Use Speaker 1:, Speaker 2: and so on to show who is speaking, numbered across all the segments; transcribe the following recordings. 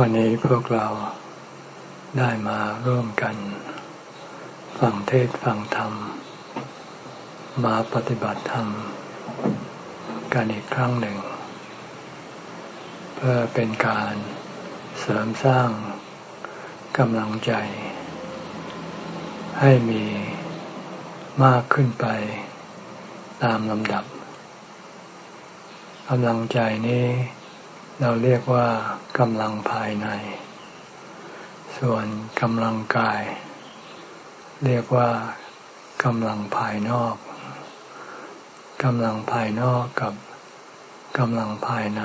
Speaker 1: วันนี้พวกเราได้มาร่วมกัน ฟังเทศฟังธรรม มาปฏิบัติธรรม กันอีกครั้งหนึ่ง เพื่อเป็นการเสริมสร้างกำลังใจ ให้มีมากขึ้นไปตามลำดับกำลังใจนี้ เราเรียกว่ากำลังภายใน ส่วนกำลังกาย เรียกว่ากำลังภายนอกกำลังภายนอกกับกำลังภายใน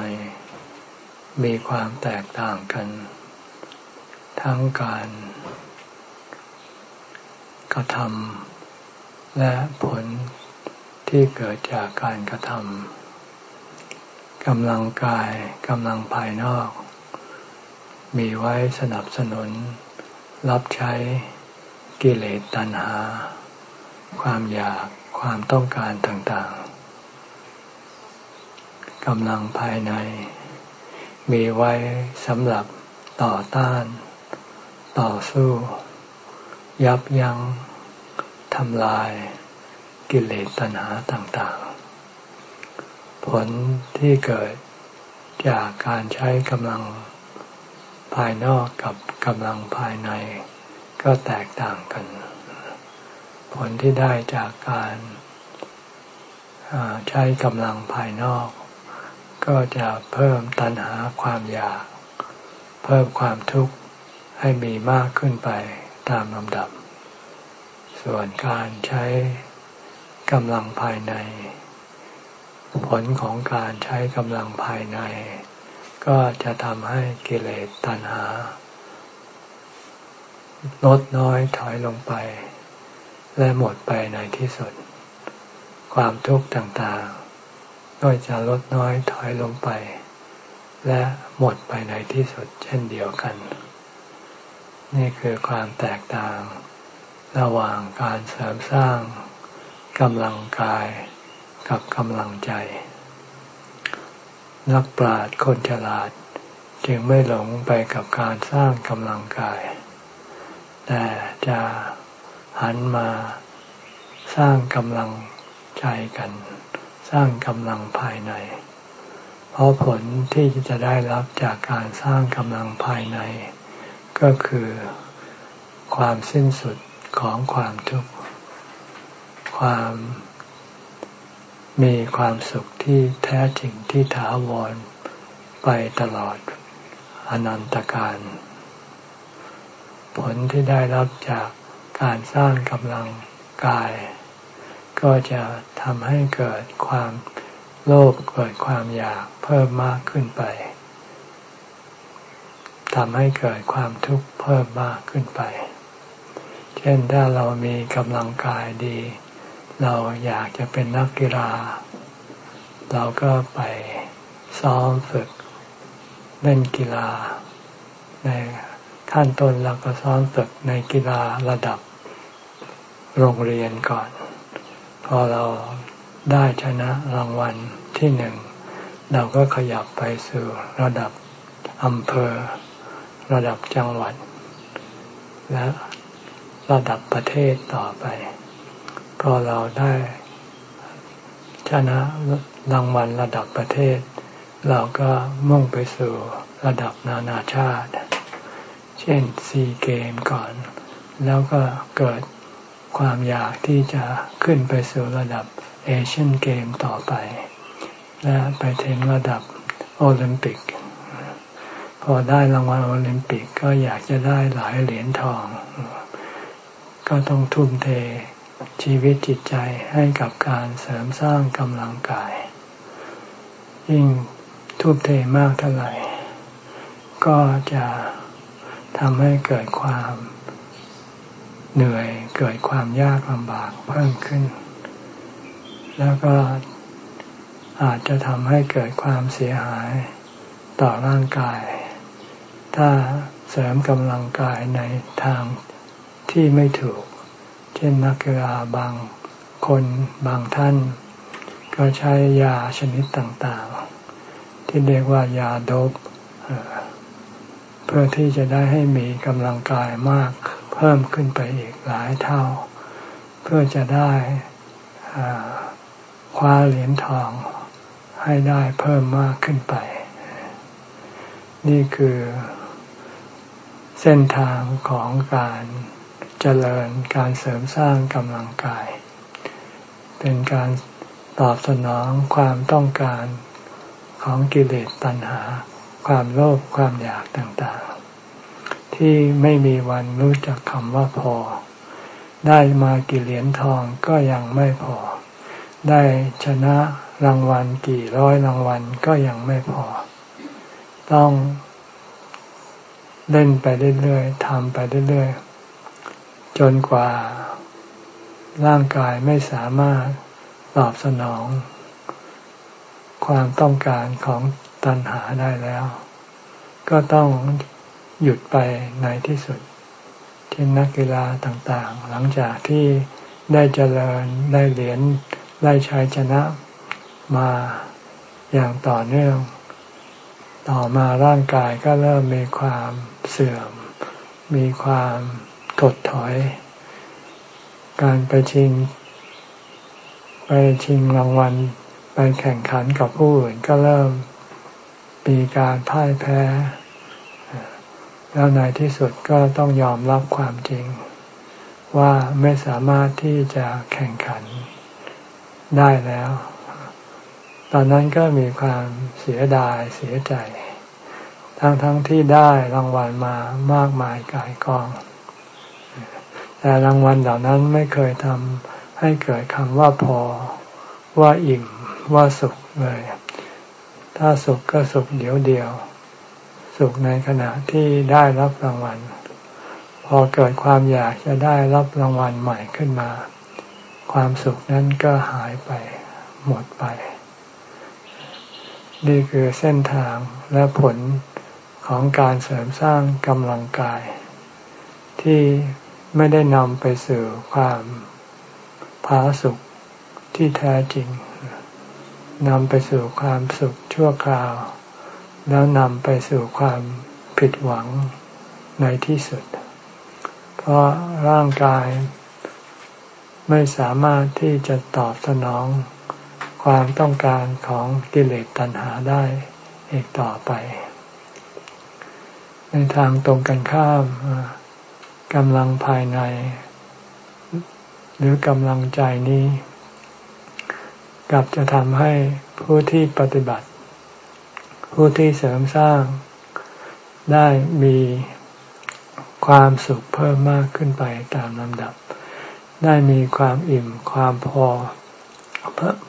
Speaker 1: มีความแตกต่างกัน ทั้งการกระทำและผลที่เกิดจากการกระทำ กำลังกายกำลังภายนอก มีไว้สนับสนุน รับใช้กิเลสตัณหา ความอยากความต้องการต่างๆกำลังภายใน มีไว้สำหรับต่อต้าน ต่อสู้ ยับยัง้งทำลายกิเลสตัณหาต่างๆ ผลที่เกิดจากการใช้กำลังภายนอกกับกำลังภายใน ก็แตกต่างกัน ผลที่ได้จากการใช้กำลังภายนอก ก็จะเพิ่มตัณหาความอยาก เพิ่มความทุกข์ให้มีมากขึ้นไปตามลำดับ ส่วนการใช้กำลังภายใน ผลของการใช้กำลังภายใน ก็จะทำให้กิเลสตัณหา ลดน้อยถอยลงไป และหมดไปในที่สุด ความทุกข์ต่างๆ ก็จะลดน้อยถอยลงไป และหมดไปในที่สุดเช่นเดียวกัน นี่คือความแตกต่าง ระหว่างการเสริมสร้างกำลังกาย กับกำลังใจ นักปราชญ์คนฉลาด จึงไม่หลงไปกับการสร้างกำลังกาย แต่จะหันมาสร้างกำลังใจกัน สร้างกำลังภายใน เพราะผลที่จะได้รับจากการสร้างกำลังภายใน ก็คือความสิ้นสุดของความทุกข์ความ มีความสุขที่แท้จริงที่ถาวรไปตลอดอนันตการ ผลที่ได้รับจากการสร้างกำลังกาย ก็จะทำให้เกิดความโลภเกิดความอยากเพิ่มมากขึ้นไปทำให้เกิดความทุกข์เพิ่มมากขึ้นไป เช่นถ้าเรามีกำลังกายดี เราอยากจะเป็นนักกีฬา เราก็ไปซ้อมฝึกเล่นกีฬา ในขั้นต้นเราก็ซ้อมฝึกในกีฬาระดับโรงเรียนก่อน พอเราได้ชนะรางวัลที่หนึ่ง เราก็ขยับไปสู่ระดับอำเภอ ระดับจังหวัด และระดับประเทศต่อไป พอเราได้ชนะรางวัลระดับประเทศ เราก็มุ่งไปสู่ระดับนานาชาติ เช่นซีเกมก่อน แล้วก็เกิดความอยากที่จะขึ้นไปสู่ระดับเอเชียนเกมต่อไป และไปถึงระดับโอลิมปิก พอได้รางวัลโอลิมปิกก็อยากจะได้หลายเหรียญทอง ก็ต้องทุ่มเท ชีวิตจิตใจให้กับการเสริมสร้างกำลังกาย ยิ่งทุบเทมากเท่าไหร่ ก็จะทำให้เกิดความเหนื่อยเกิดความยากลำบากเพิ่มขึ้น แล้วก็อาจจะทำให้เกิดความเสียหายต่อร่างกาย ถ้าเสริมกำลังกายในทางที่ไม่ถูก เช่นนักกีฬาบางคนบางท่าน ก็ใช้ยาชนิดต่างๆ ที่เรียกว่ายาโดบเพื่อที่จะได้ให้มีกำลังกายมากเพิ่มขึ้นไปอีกหลายเท่า เพื่อจะได้คว้าเหรียญทองให้ได้เพิ่มมากขึ้นไป นี่คือเส้นทางของการ เจริญการเสริมสร้างกำลังกาย เป็นการตอบสนองความต้องการของกิเลสตัณหา ความโลภความอยากต่างๆ ที่ไม่มีวันรู้จักคำว่าพอ ได้มากี่เหรียญทองก็ยังไม่พอ ได้ชนะรางวัลกี่ร้อยรางวัลก็ยังไม่พอ ต้องเล่นไปเรื่อยๆทำไปเรื่อยๆ จนกว่าร่างกายไม่สามารถตอบสนอง ความต้องการของตัณหาได้แล้ว ก็ต้องหยุดไปในที่สุดที่นักกีฬาต่างๆ หลังจากที่ได้เจริญได้เหรียญได้ชัยชนะมาอย่างต่อเนื่อง ต่อมาร่างกายก็เริ่มมีความเสื่อม มีความ ถดถอย การไปชิง ไปชิงรางวัล ไปแข่งขันกับผู้อื่นก็เริ่มมีการพ่ายแพ้ แล้วในที่สุดก็ต้องยอมรับความจริง ว่าไม่สามารถที่จะแข่งขันได้แล้ว ตอนนั้นก็มีความเสียดายเสียใจ ทั้งๆทที่ได้รางวัลมามากมายกายกอง แต่รางวัลเหล่านั้นไม่เคยทำให้เกิดคำว่าพอ ว่าอิ่ม ว่าสุขเลย ถ้าสุขก็สุขเดียวเดียว สุขในขณะที่ได้รับรางวัล พอเกิดความอยากจะได้รับรางวัลใหม่ขึ้นมา ความสุขนั้นก็หายไป หมดไป นี่คือเส้นทางและผลของการเสริมสร้างกำลังกาย ที่ ไม่ได้นำไปสู่ความผาสุขที่แท้จริงนำไปสู่ความสุขชั่วคราว แล้วนำไปสู่ความผิดหวังในที่สุด เพราะร่างกายไม่สามารถที่จะตอบสนอง ความต้องการของกิเลสตัณหาได้อีกต่อไป ในทางตรงกันข้าม กำลังภายใน หรือกำลังใจนี้กลับจะทำให้ผู้ที่ปฏิบัติ ผู้ที่เสริมสร้าง ได้มีความสุขเพิ่มมากขึ้นไปตามลำดับ ได้มีความอิ่มความพอ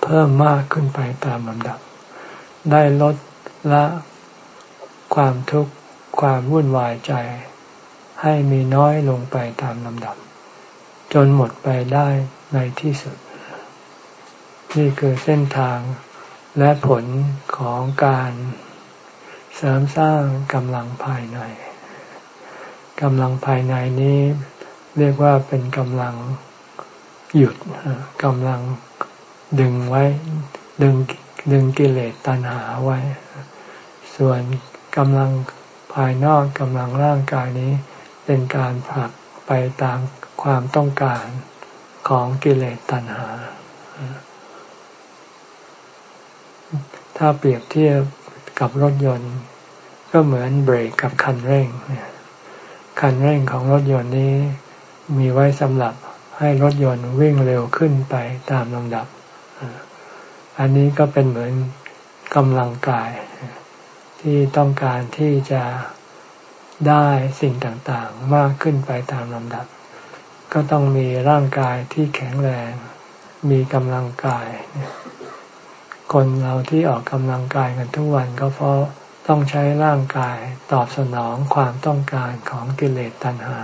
Speaker 1: เพิ่มมากขึ้นไปตามลำดับ ได้ลดละความทุกข์ความวุ่นวายใจ ให้มีน้อยลงไปตามลำดับ จนหมดไปได้ในที่สุด นี่คือเส้นทางและผลของการเสริมสร้างกำลังภายในกำลังภายในนี้เรียกว่าเป็นกำลังหยุดกำลังดึงไว้ดึงดึงกิเลสตัณหาไว้ ส่วนกำลังภายนอกกำลังร่างกายนี้ เป็นการผลักไปตามความต้องการของกิเลสตัณหา ถ้าเปรียบเทียบกับรถยนต์ ก็เหมือนเบรกกับคันเร่ง คันเร่งของรถยนต์นี้มีไว้สำหรับให้รถยนต์วิ่งเร็วขึ้นไปตามลำดับ อันนี้ก็เป็นเหมือนกำลังกายที่ต้องการที่จะ ได้สิ่งต่างๆ มากขึ้นไปตามลำดับ ก็ต้องมีร่างกายที่แข็งแรง มีกำลังกาย คนเราที่ออกกำลังกายกันทุกวันก็เพราะต้องใช้ร่างกายตอบสนองความต้องการของกิเลสตัณหา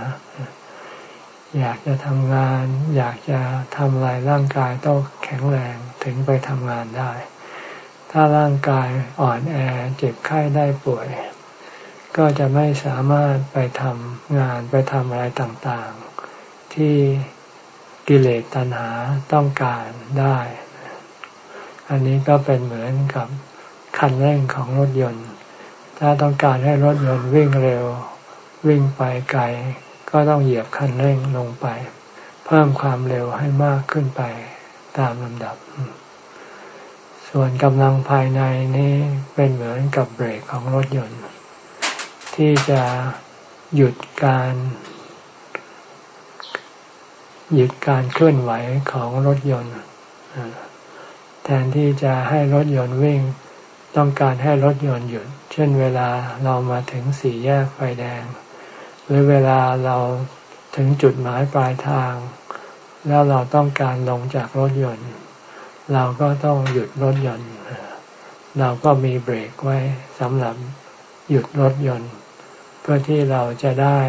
Speaker 1: อยากจะทำงาน อยากจะทำอะไรร่างกายต้องแข็งแรงถึงไปทำงานได้ ถ้าร่างกายอ่อนแอเจ็บไข้ได้ป่วย ก็จะไม่สามารถไปทำงานไปทำอะไรต่างๆ ที่กิเลสตัณหาต้องการได้ อันนี้ก็เป็นเหมือนกับคันเร่งของรถยนต์ ถ้าต้องการให้รถยนต์วิ่งเร็ว วิ่งไปไกล ก็ต้องเหยียบคันเร่งลงไป เพิ่มความเร็วให้มากขึ้นไปตามลำดับ ส่วนกำลังภายในนี้เป็นเหมือนกับเบรกของรถยนต์ ที่จะหยุดการหยุดการเคลื่อนไหวของรถยนต์แทนที่จะให้รถยนต์วิ่ง ต้องการให้รถยนต์หยุด เช่นเวลาเรามาถึงสี่แยกไฟแดง หรือเวลาเราถึงจุดหมายปลายทาง แล้วเราต้องการลงจากรถยนต์ เราก็ต้องหยุดรถยนต์ เราก็มีเบรกไว้สำหรับหยุดรถยนต์ พื่อที่เราจะได้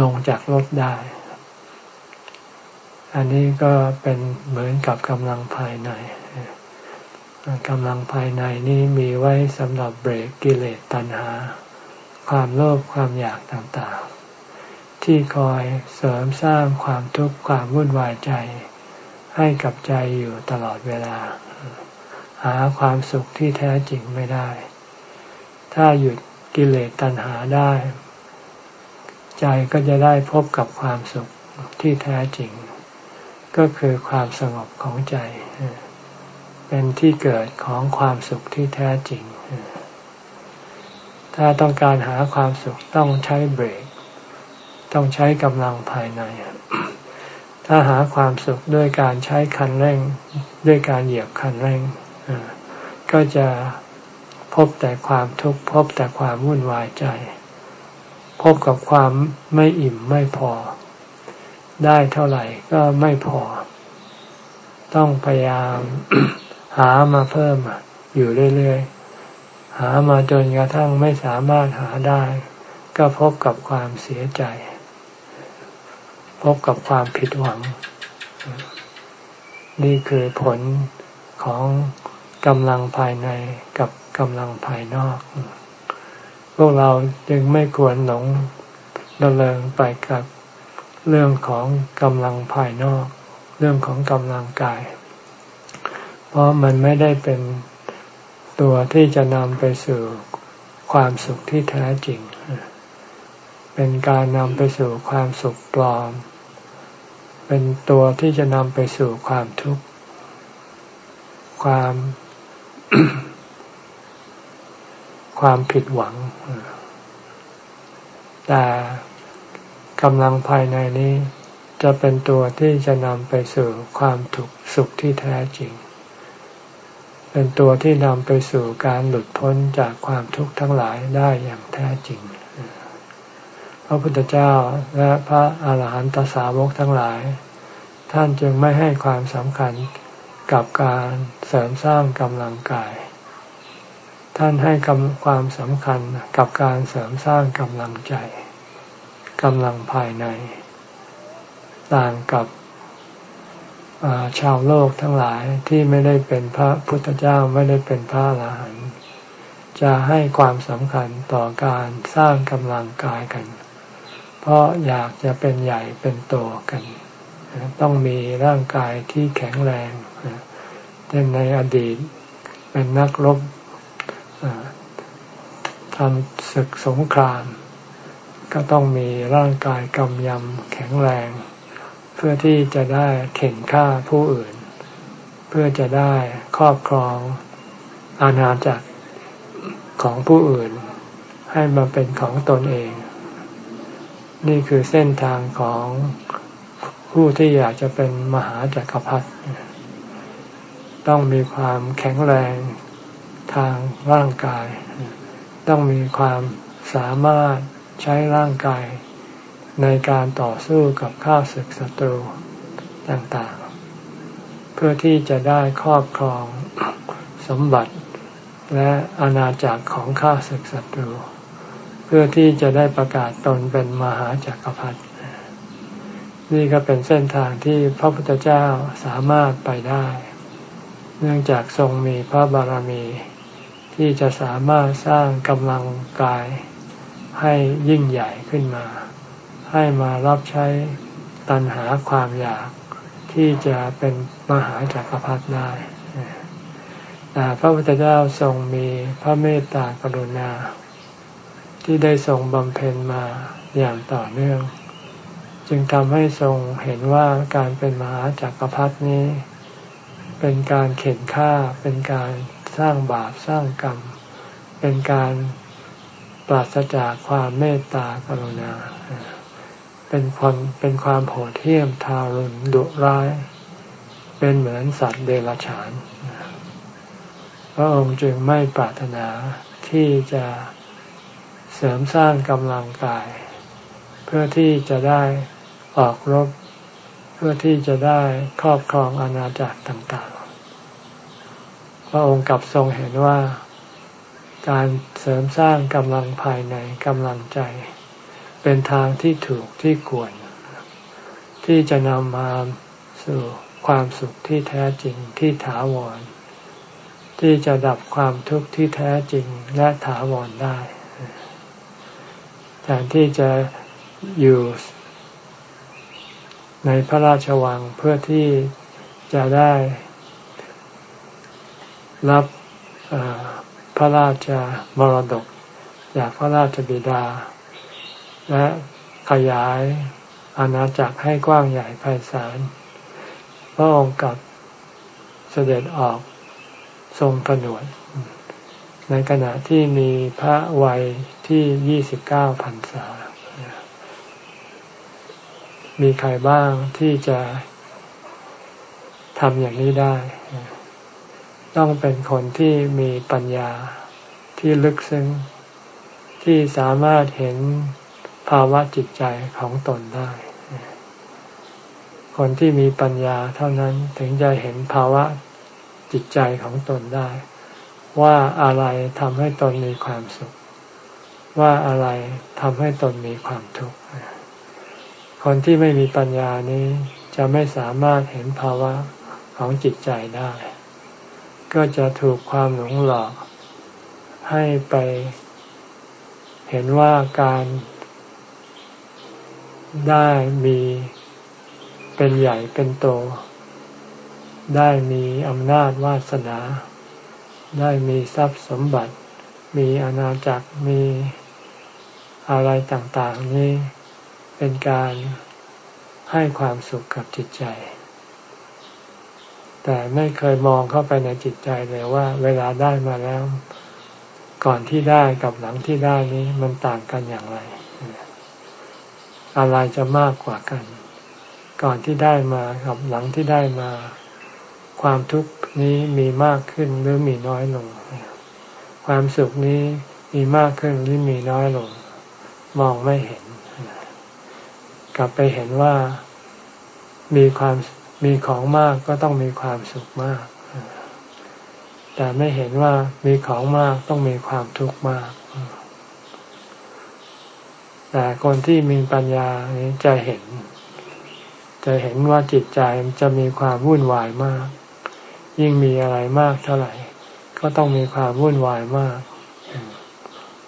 Speaker 1: ลงจากรถได้ อันนี้ก็เป็นเหมือนกับกำลังภายในกำลังภายในนี้มีไว้สำหรับเบรกกิเลสตัณหา ความโลภความอยากต่างๆ ที่คอยเสริมสร้างความทุกข์ความวุ่นวายใจ ให้กับใจอยู่ตลอดเวลา หาความสุขที่แท้จริงไม่ได้ ถ้าหยุดกิเลสตัณหาได้ ใจก็จะได้พบกับความสุขที่แท้จริง ก็คือความสงบของใจ เป็นที่เกิดของความสุขที่แท้จริง ถ้าต้องการหาความสุขต้องใช้เบรก ต้องใช้กำลังภายใน ถ้าหาความสุขด้วยการใช้คันเร่ง ด้วยการเหยียบคันเร่งก็จะ พบแต่ความทุกข์พบแต่ความวุ่นวายใจ พบกับความไม่อิ่มไม่พอ ได้เท่าไหร่ก็ไม่พอ ต้องพยายามหามาเพิ่มอยู่เรื่อยๆ หามาจนกระทั่งไม่สามารถหาได้ ก็พบกับความเสียใจ พบกับความผิดหวัง นี่คือผลของ กำลังภายในกับกำลังภายนอก พวกเราจึงไม่ควรหลงดำเนินไปกับเรื่องของกำลังภายนอก เรื่องของกำลังกาย เพราะมันไม่ได้เป็นตัวที่จะนำไปสู่ความสุขที่แท้จริง เป็นการนำไปสู่ความสุขปลอม เป็นตัวที่จะนำไปสู่ความทุกข์ ความ ความผิดหวัง แต่กำลังภายในนี้ จะเป็นตัวที่จะนำไปสู่ความถูกสุขที่แท้จริง เป็นตัวที่นำไปสู่การหลุดพ้นจากความทุกข์ทั้งหลายได้อย่างแท้จริง พระพุทธเจ้าและพระอาหารหันตสาวกทั้งหลาย ท่านจึงไม่ให้ความสำคัญ กับการเสริมสร้างกำลังกาย ท่านให้ความสำคัญกับการเสริมสร้างกำลังใจกำลังภายใน ต่างกับชาวโลกทั้งหลายที่ไม่ได้เป็นพระพุทธเจ้าไม่ได้เป็นพระอรหันต์จะให้ความสำคัญต่อการสร้างกำลังกายกัน เพราะอยากจะเป็นใหญ่เป็นโตกัน ต้องมีร่างกายที่แข็งแรงเช่นในอดีตเป็นนักรบทำศึกสงคราม ก็ต้องมีร่างกายกำยำแข็งแรง เพื่อที่จะได้เข่งฆ่าผู้อื่น เพื่อจะได้ครอบครองอาณาจักรของผู้อื่น ให้มาเป็นของตนเอง นี่คือเส้นทางของ ผู้ที่อยากจะเป็นมหาจักรพรรดิต้องมีความแข็งแรงทางร่างกาย ต้องมีความสามารถใช้ร่างกาย ในการต่อสู้กับข้าศึกศัตรูต่างๆ เพื่อที่จะได้ครอบครองสมบัติและอาณาจักรของข้าศึกศัตรู เพื่อที่จะได้ประกาศตนเป็นมหาจักรพรรดิ นี่ก็เป็นเส้นทางที่พระพุทธเจ้าสามารถไปได้ เนื่องจากทรงมีพระบารมี ที่จะสามารถสร้างกำลังกายให้ยิ่งใหญ่ขึ้นมา ให้มารับใช้ตันหาความอยากที่จะเป็นมหาจักรพรรดิได้แต่พระพุทธเจ้าทรงมีพระเมตตากรุณา ที่ได้ทรงบำเพ็ญมาอย่างต่อเนื่อง จึงทำให้ทรงเห็นว่าการเป็นมหาจักรพรรดินี้ เป็นการเข็นฆ่าเป็นการสร้างบาปสร้างกรรม เป็นการปราศจากความเมตตากรุณา เป็นคนเป็นความโหดเหี้ยมทารุณดุร้าย เป็นเหมือนสัตว์เดรัจฉานพระองค์จึงไม่ปรารถนาที่จะเสริมสร้างกำลังกาย เพื่อที่จะได้ ออกรบ เพื่อที่จะได้ครอบครองอาณาจักรต่างๆ พระองค์กลับทรงเห็นว่าการเสริมสร้างกำลังภายในกำลังใจ เป็นทางที่ถูกที่ควร ที่จะนำมาสู่ความสุขที่แท้จริงที่ถาวร ที่จะดับความทุกข์ที่แท้จริงและถาวรได้แทนที่จะอยู่ ในพระราชวังเพื่อที่จะได้รับพระราชมรดกจากพระราชบิดา และขยายอาณาจักรให้กว้างใหญ่ไพศาลพระองค์กับเสด็จออกทรงผนวด ในขณะที่มีพระวัยที่ยี่สิบเก้าพรรษา มีใครบ้างที่จะทำอย่างนี้ได้ ต้องเป็นคนที่มีปัญญาที่ลึกซึ้ง ที่สามารถเห็นภาวะจิตใจของตนได้ คนที่มีปัญญาเท่านั้นถึงจะเห็นภาวะจิตใจของตนได้ ว่าอะไรทำให้ตนมีความสุข ว่าอะไรทำให้ตนมีความทุกข์ คนที่ไม่มีปัญญานี้จะไม่สามารถเห็นภาวะของจิตใจได้ ก็จะถูกความหลงหลอก ให้ไปเห็นว่าการได้มีเป็นใหญ่เป็นโต ได้มีอำนาจวาสนา ได้มีทรัพย์สมบัติ มีอาณาจักรมีอะไรต่างๆนี้ เป็นการให้ความสุขกับจิตใจ แต่ไม่เคยมองเข้าไปในจิตใจเลยว่า เวลาได้มาแล้ว ก่อนที่ได้กับหลังที่ได้นี้มันต่างกันอย่างไร อะไรจะมากกว่ากัน ก่อนที่ได้มากับหลังที่ได้มา ความทุกข์นี้มีมากขึ้นหรือมีน้อยลง ความสุขนี้มีมากขึ้นหรือมีน้อยลง มองไม่เห็น กลับไปเห็นว่ามีความมีของมากก็ต้องมีความสุขมาก แต่ไม่เห็นว่ามีของมากต้องมีความทุกข์มาก แต่คนที่มีปัญญานี้จะเห็น จะเห็นว่าจิตใจจะมีความวุ่นวายมาก ยิ่งมีอะไรมากเท่าไหร่ ก็ต้องมีความวุ่นวายมาก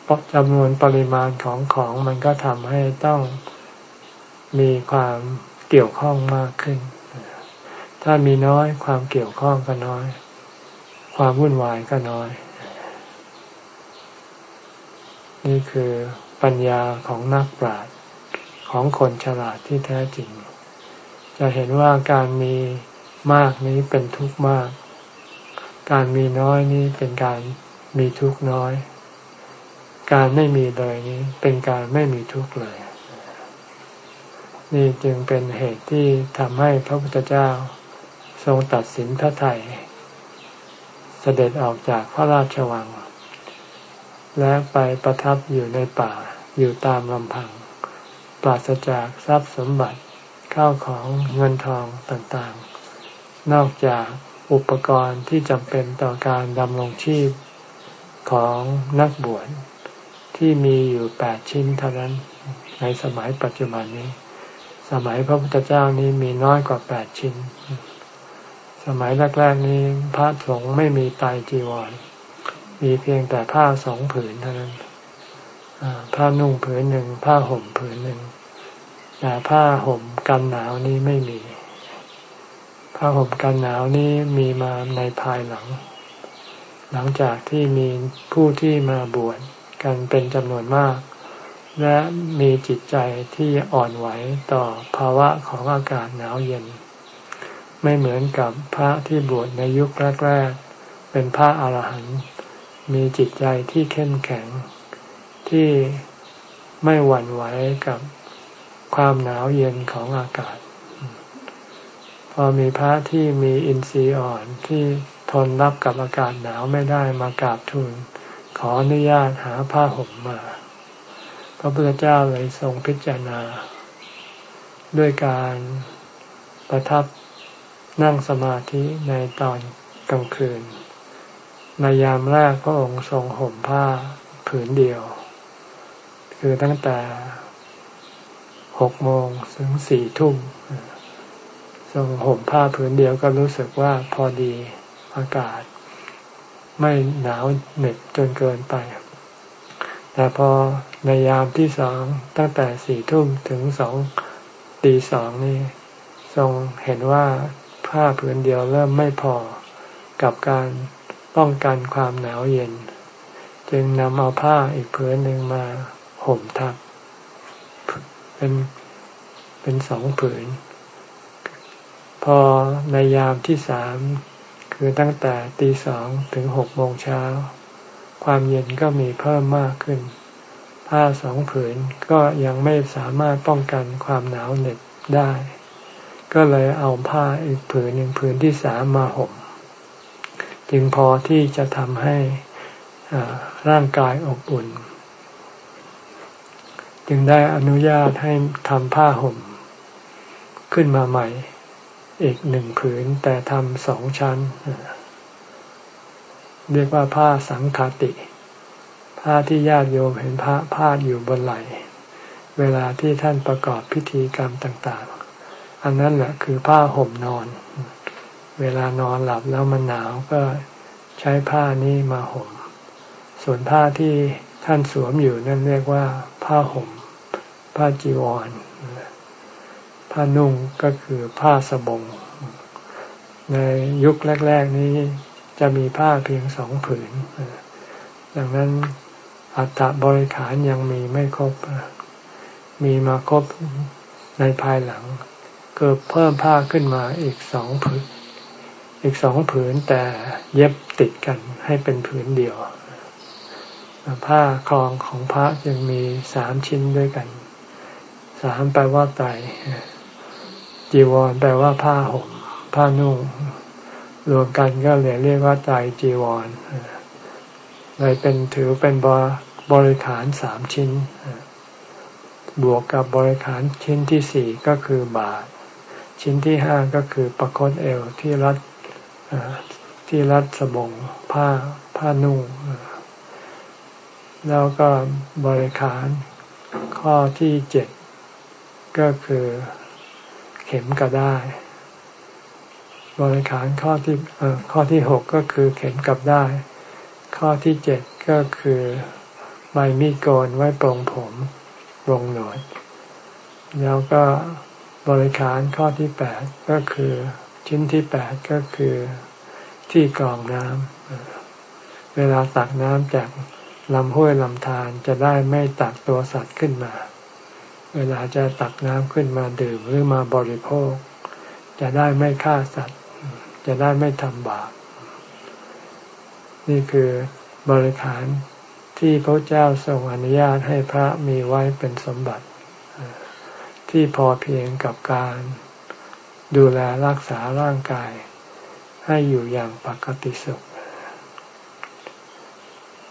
Speaker 1: เพราะจำนวนปริมาณของของมันก็ทำให้ต้อง มีความเกี่ยวข้องมากขึ้น ถ้ามีน้อยความเกี่ยวข้องก็น้อย ความวุ่นวายก็น้อย นี่คือปัญญาของนักปราชญ์ของคนฉลาดที่แท้จริง จะเห็นว่าการมีมากนี้เป็นทุกข์มาก การมีน้อยนี้เป็นการมีทุกข์น้อย การไม่มีเลยนี้เป็นการไม่มีทุกข์เลย นี่จึงเป็นเหตุที่ทำให้พระพุทธเจ้าทรงตัดสินพระไทยเสด็จออกจากพระราชวัง และไปประทับอยู่ในป่าอยู่ตามลำพัง ปราศจากทรัพย์สมบัติข้าวของเงินทองต่างนอกจากอุปกรณ์ที่จำเป็นต่อการดำรงชีพของนักบวชที่มีอยู่แปดชิ้นเท่านั้นในสมัยปัจจุบันนี้ สมัยพระพุทธเจ้านี้มีน้อยกว่าแปดชิ้น สมัยแรกๆนี้พระสงฆ์ไม่มีไตจีวร มีเพียงแต่ผ้าสองผืนเท่านั้นผ้านุ่งผืนหนึ่งผ้าห่มผืนหนึ่งแต่ผ้าห่มกันหนาวนี้ไม่มี ผ้าห่มกันหนาวนี้มีมาในภายหลัง หลังจากที่มีผู้ที่มาบวชกันเป็นจำนวนมาก และมีจิตใจที่อ่อนไหวต่อภาวะของอากาศหนาวเย็น ไม่เหมือนกับพระที่บวชในยุคแรกๆ เป็นพระอาหารหันต์มีจิตใจที่เข้มแข็ง ที่ไม่หวั่นไหวกับความหนาวเย็นของอากาศ พอมีพระที่มีอินทรีย์อ่อนที่ทนรับกับอากาศหนาวไม่ได้มากราบทูลขออนุญาตหาผ้าห่มมา พระพุทธเจ้าเลยทรงพิจารณา ด้วยการประทับนั่งสมาธิในตอนกลางคืน ในยามแรกพระองค์ทรงห่มผ้าผืนเดียว คือตั้งแต่หกโมงถึงสี่ทุ่มทรงห่มผ้าผืนเดียวก็รู้สึกว่าพอดีอากาศ ไม่หนาวเหน็บจนเกินไป แต่พอ ในยามที่สองตั้งแต่สี่ทุ่มถึงสองตีสองนี่ทรงเห็นว่าผ้าผืนเดียวเริ่มไม่พอกับการป้องกันความหนาวเย็น จึงนำเอาผ้าอีกผืนหนึ่งมาห่มทับเป็นเป็นสองผืน พอในยามที่สามคือตั้งแต่ตีสองถึงหกโมงเช้า ความเย็นก็มีเพิ่มมากขึ้น ผ้าสองผืนก็ยังไม่สามารถป้องกันความหนาวเหน็บได้ ก็เลยเอาผ้าอีกผืนหนึ่งผืนที่สามมาห่ม จึงพอที่จะทำให้ร่างกายอบอุ่น จึงได้อนุญาตให้ทำผ้าห่ม ขึ้นมาใหม่ อีกหนึ่งผืนแต่ทำสองชั้น เรียกว่าผ้าสังคติ ผ้าที่ญาติโยมเห็นพระพาดอยู่บนไหลเวลาที่ท่านประกอบพิธีกรรมต่าง ๆ อันนั้นแหละคือผ้าห่มนอน เวลานอนหลับแล้วมันหนาวก็ใช้ผ้านี้มาห่ม ส่วนผ้าที่ท่านสวมอยู่นั่นเรียกว่า ผ้าห่ม ผ้าจีวร ผ้านุ่งก็คือผ้าสบง ในยุคแรก ๆ นี้จะมีผ้าเพียงสองผืน ดังนั้น อัฐบริขารยังมีไม่ครบ มีมาครบในภายหลังเกิดเพิ่มผ้าขึ้นมาอีกสองผืน อีกสองผืนแต่เย็บติดกันให้เป็นผืนเดียว ผ้าคลองของพระยังมีสามชิ้นด้วยกัน สามแปลว่าไตจีวรแปลว่าผ้าห่มผ้านุ่ง รวมกันก็เลยเรียกว่าไตจีวรเเลยเป็นถือเป็นบริขารสามชิ้น บวกกับบริขารชิ้นที่สี่ก็คือบาท ชิ้นที่ห้าก็คือประคตเอวที่รัดที่รัดสบงผ้าผ้านุ่ง แล้วก็บริขารข้อที่เจ็ดก็คือเข็มกระได้ บริขารข้อที่ข้อที่หกก็คือเข็มกับได้ ข้อที่เจ็ดก็คือใบมีดโกนไว้ปรงผมปรงหนวดแล้วก็บริขารข้อที่แปดก็คือชิ้นที่แปดก็คือที่กรองน้ำเวลาตักน้ำจากลำห้วยลำธารจะได้ไม่ตักตัวสัตว์ขึ้นมา เวลาจะตักน้ำขึ้นมาดื่มหรือมาบริโภค จะได้ไม่ฆ่าสัตว์ จะได้ไม่ทำบาป นี่คือบริขารที่พระเจ้าทรงอนุญาตให้พระมีไว้เป็นสมบัติ ที่พอเพียงกับการดูแลรักษาร่างกาย ให้อยู่อย่างปกติสุข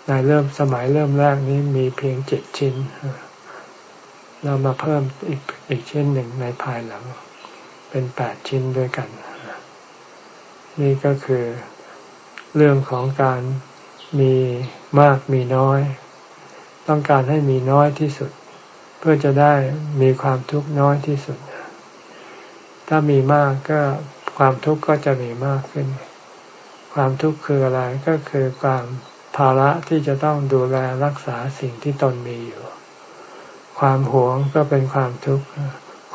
Speaker 1: ในเริ่มสมัยเริ่มแรกนี้มีเพียงเจ็ดชิ้น เรามาเพิ่มอีกอีกชิ้นหนึ่งในภายหลัง เป็นแปดชิ้นด้วยกัน นี่ก็คือ เรื่องของการมีมากมีน้อย ต้องการให้มีน้อยที่สุด เพื่อจะได้มีความทุกข์น้อยที่สุด ถ้ามีมากก็ความทุกข์ก็จะมีมากขึ้น ความทุกข์คืออะไรก็คือความภาระที่จะต้องดูแลรักษาสิ่งที่ตนมีอยู่ ความหวงก็เป็นความทุกข์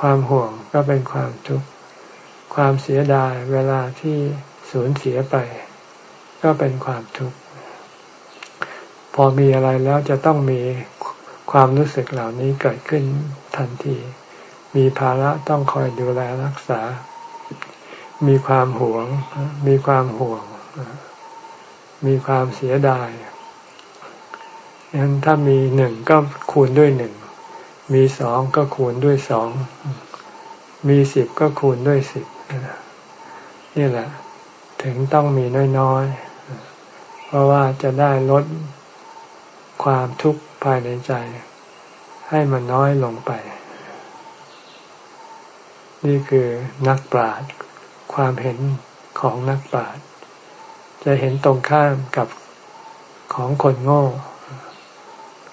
Speaker 1: ความห่วงก็เป็นความทุกข์ ความเสียดายเวลาที่สูญเสียไป ก็เป็นความทุกข์ พอมีอะไรแล้วจะต้องมีความรู้สึกเหล่านี้เกิดขึ้นทันที มีภาระต้องคอยดูแลรักษา มีความหวง มีความห่วง มีความเสียดายงั้นถ้ามีหนึ่งก็คูณด้วยหนึ่ง มีสองก็คูณด้วยสอง มีสิบก็คูณด้วยสิบนี่แหละ ถึงต้องมีน้อยๆ เพราะว่าจะได้ลดความทุกข์ภายในใจ ให้มันน้อยลงไป นี่คือนักปราชญ์ความเห็นของนักปราชญ์จะเห็นตรงข้ามกับของคนโง่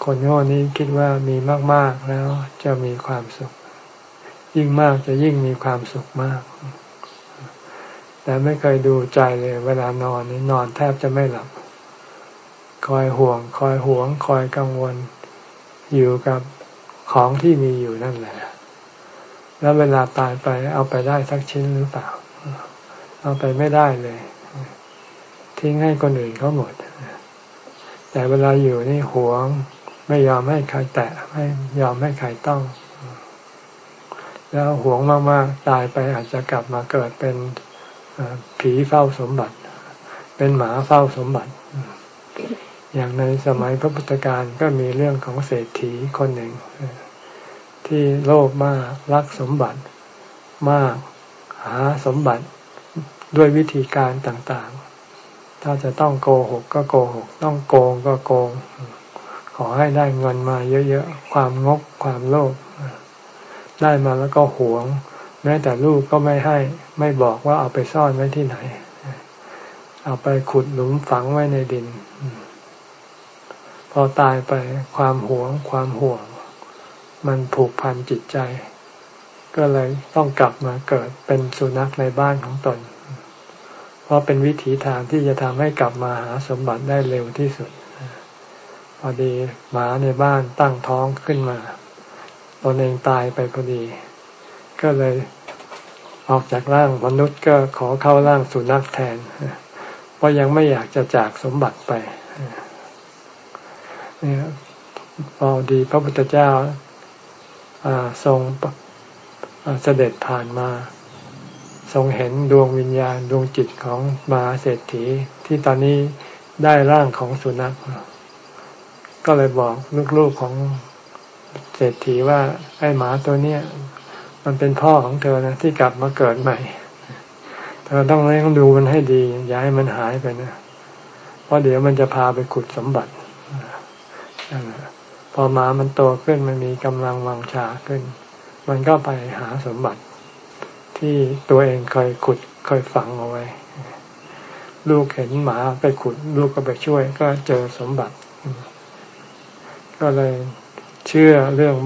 Speaker 1: คนโง่นี้คิดว่ามีมาก ๆ แล้วจะมีความสุข ยิ่งมากจะยิ่งมีความสุขมาก แต่ไม่เคยดูใจเลย เวลานอนนี่นอนแทบจะไม่หลับ คอยห่วง คอยหวง คอยกังวล อยู่กับของที่มีอยู่นั่นแหละ แล้วเวลาตายไปเอาไปได้สักชิ้นหรือเปล่า เอาไปไม่ได้เลย ทิ้งให้คนอื่นเขาหมด แต่เวลาอยู่นี่หวง ไม่ยอมให้ใครแตะ ไม่ยอมให้ใครต้อง แล้วหวงมากๆ ตายไปอาจจะกลับมาเกิดเป็นผีเฝ้าสมบัติ เป็นหมาเฝ้าสมบัติ อย่างในสมัยพระพุทธการก็มีเรื่องของเศรษฐีคนหนึ่ง ที่โลภมากรักสมบัติมากหาสมบัติด้วยวิธีการต่างๆ ถ้าจะต้องโกหกก็โกหก ต้องโกงก็โกง ขอให้ได้เงินมาเยอะๆ ความงกความโลภได้มาแล้วก็หวง แม้แต่ลูกก็ไม่ให้ไม่บอกว่าเอาไปซ่อนไว้ที่ไหน เอาไปขุดหลุมฝังไว้ในดิน อตายไปความหวงความห่วง มันผูกพันจิตใจ ก็เลยต้องกลับมาเกิดเป็นสุนัขในบ้านของตน เพราะเป็นวิถีทางที่จะทำให้กลับมาหาสมบัติได้เร็วที่สุด พอดีหมาในบ้านตั้งท้องขึ้นมาตนเองตายไปพอดี ก็เลยออกจากร่างมนุษย์ก็ขอเข้าร่างสุนัขแทน เพราะยังไม่อยากจะจากสมบัติไป เนี่ยพอดีพระพุทธเจ้าทรงเสด็จผ่านมา ทรงเห็นดวงวิญญาณดวงจิตของมาเศรษฐีที่ตอนนี้ได้ร่างของสุนัข ก็เลยบอกลูกๆของเศรษฐีว่าไอ้หมาตัวเนี้ยมันเป็นพ่อของเธอนะที่กลับมาเกิดใหม่เธอต้องเลี้ยงดูมันให้ดี อย่าให้มันหายไปนะเพราะเดี๋ยวมันจะพาไปขุดสมบัติ พอหมามันโตขึ้นมันมีกำลังวังชาขึ้น มันก็ไปหาสมบัติ ที่ตัวเองเคยขุดเคยฝังเอาไว้ ลูกเห็นหมาไปขุด ลูกก็ไปช่วย ก็เจอสมบัติ ก็เลยเชื่อเรื่อง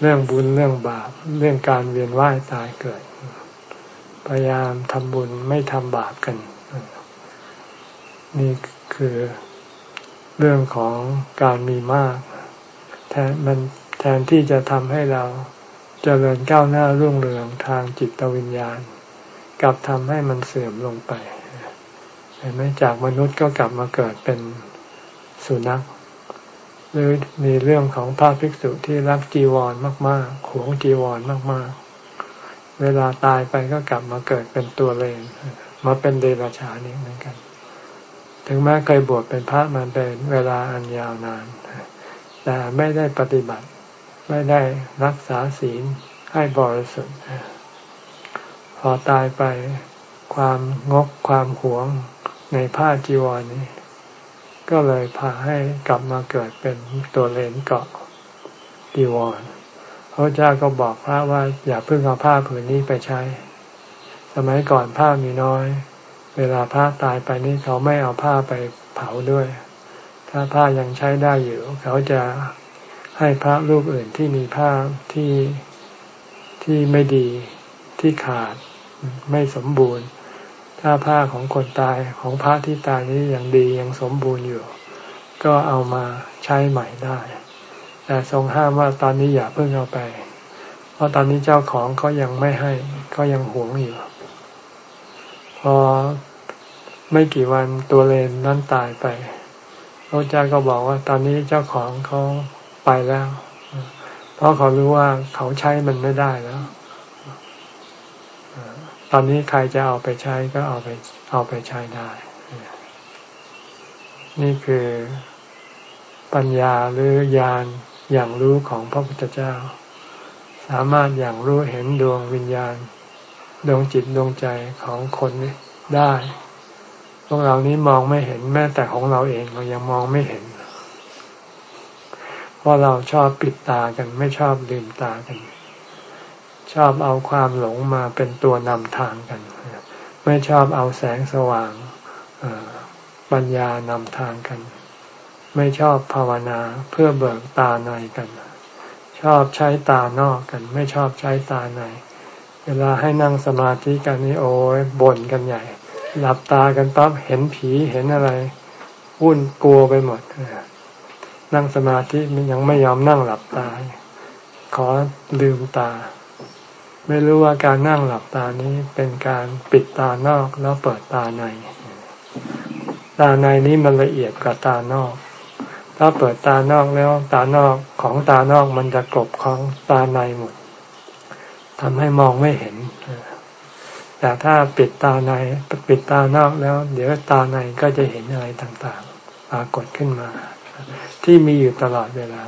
Speaker 1: เรื่องบุญเรื่องบาป เรื่องการเวียนว่ายตายเกิด พยายามทำบุญไม่ทำบาปกัน นี่คือ เรื่องของการมีมาก แทนมันแทนที่จะทำให้เราจเจริญก้าวหน้ารุ่งเรืองทางจิตวิญญาณ กลับทำให้มันเสื่อมลงไปเห็นไหมจากมนุษย์ก็กลับมาเกิดเป็นสุนัข หรือมีเรื่องของพระภิกษุที่รักจีวรมากๆหวงจีวรมากๆ เวลาตายไปก็กลับมาเกิดเป็นตัวเลนมาเป็นเดรัจฉานี้เหมือนกัน ถึงแม้เคยบวชเป็นพระมันเป็นเวลาอันยาวนาน แต่ไม่ได้ปฏิบัติ ไม่ได้รักษาศีลให้บริสุทธิ์ พอตายไปความงกความหวงในผ้าจีวรนี้ ก็เลยพาให้กลับมาเกิดเป็นตัวเลนเกาะจีวรพระเจ้าก็บอกพระว่าอย่าเพิ่งเอาผ้าผืนนี้ไปใช้ สมัยก่อนผ้ามีน้อย เวลาพระตายไปนี่เขาไม่เอาผ้าไปเผาด้วย ถ้าผ้ายังใช้ได้อยู่ เขาจะให้พระรูปอื่นที่มีผ้าที่ที่ไม่ดีที่ขาดไม่สมบูรณ์ ถ้าผ้าของคนตายของพระที่ตายนี้ยังดียังสมบูรณ์อยู่ ก็เอามาใช้ใหม่ได้ แต่ทรงห้ามว่าตอนนี้อย่าเพิ่งเอาไป เพราะตอนนี้เจ้าของเขายังไม่ให้ก็ยังหวงอยู่ พอ ไม่กี่วันตัวเลนนั้นตายไปพระเจ้าก็บอกว่าตอนนี้เจ้าของเขาไปแล้ว เพราะเขารู้ว่าเขาใช้มันไม่ได้แล้ว ตอนนี้ใครจะเอาไปใช้ก็เอาไปเอาไปใช้ได้ นี่คือปัญญาหรือญาณอย่างรู้ของพระพุทธเจ้า สามารถอย่างรู้เห็นดวงวิญญาณ ดวงจิตดวงใจของคนได้ พวกเรานี้มองไม่เห็นแม้แต่ของเราเองเรายังมองไม่เห็น เพราะเราชอบปิดตากันไม่ชอบลืมตากัน ชอบเอาความหลงมาเป็นตัวนำทางกัน ไม่ชอบเอาแสงสว่างปัญญานำทางกัน ไม่ชอบภาวนาเพื่อเบิกตาในกัน ชอบใช้ตานอกกัน ไม่ชอบใช้ตาใน เวลาให้นั่งสมาธิกันนี่โอ้ยบ่นกันใหญ่ หลับตากันปั๊บเห็นผีเห็นอะไรวุ่นกลัวไปหมดนั่งสมาธิมันยังไม่ยอมนั่งหลับตา ขอลืมตา ไม่รู้ว่าการนั่งหลับตานี้เป็นการปิดตานอกแล้วเปิดตาใน ตาในนี้มันละเอียดกว่าตานอก ถ้าเปิดตานอกแล้วตานอกของตานอกมันจะกลบของตาในหมดทำให้มองไม่เห็น แต่ถ้าปิดตาในปิดตานอกแล้ว เดี๋ยวตาในก็จะเห็นอะไรต่างๆปรากฏขึ้นมา ที่มีอยู่ตลอดเวลา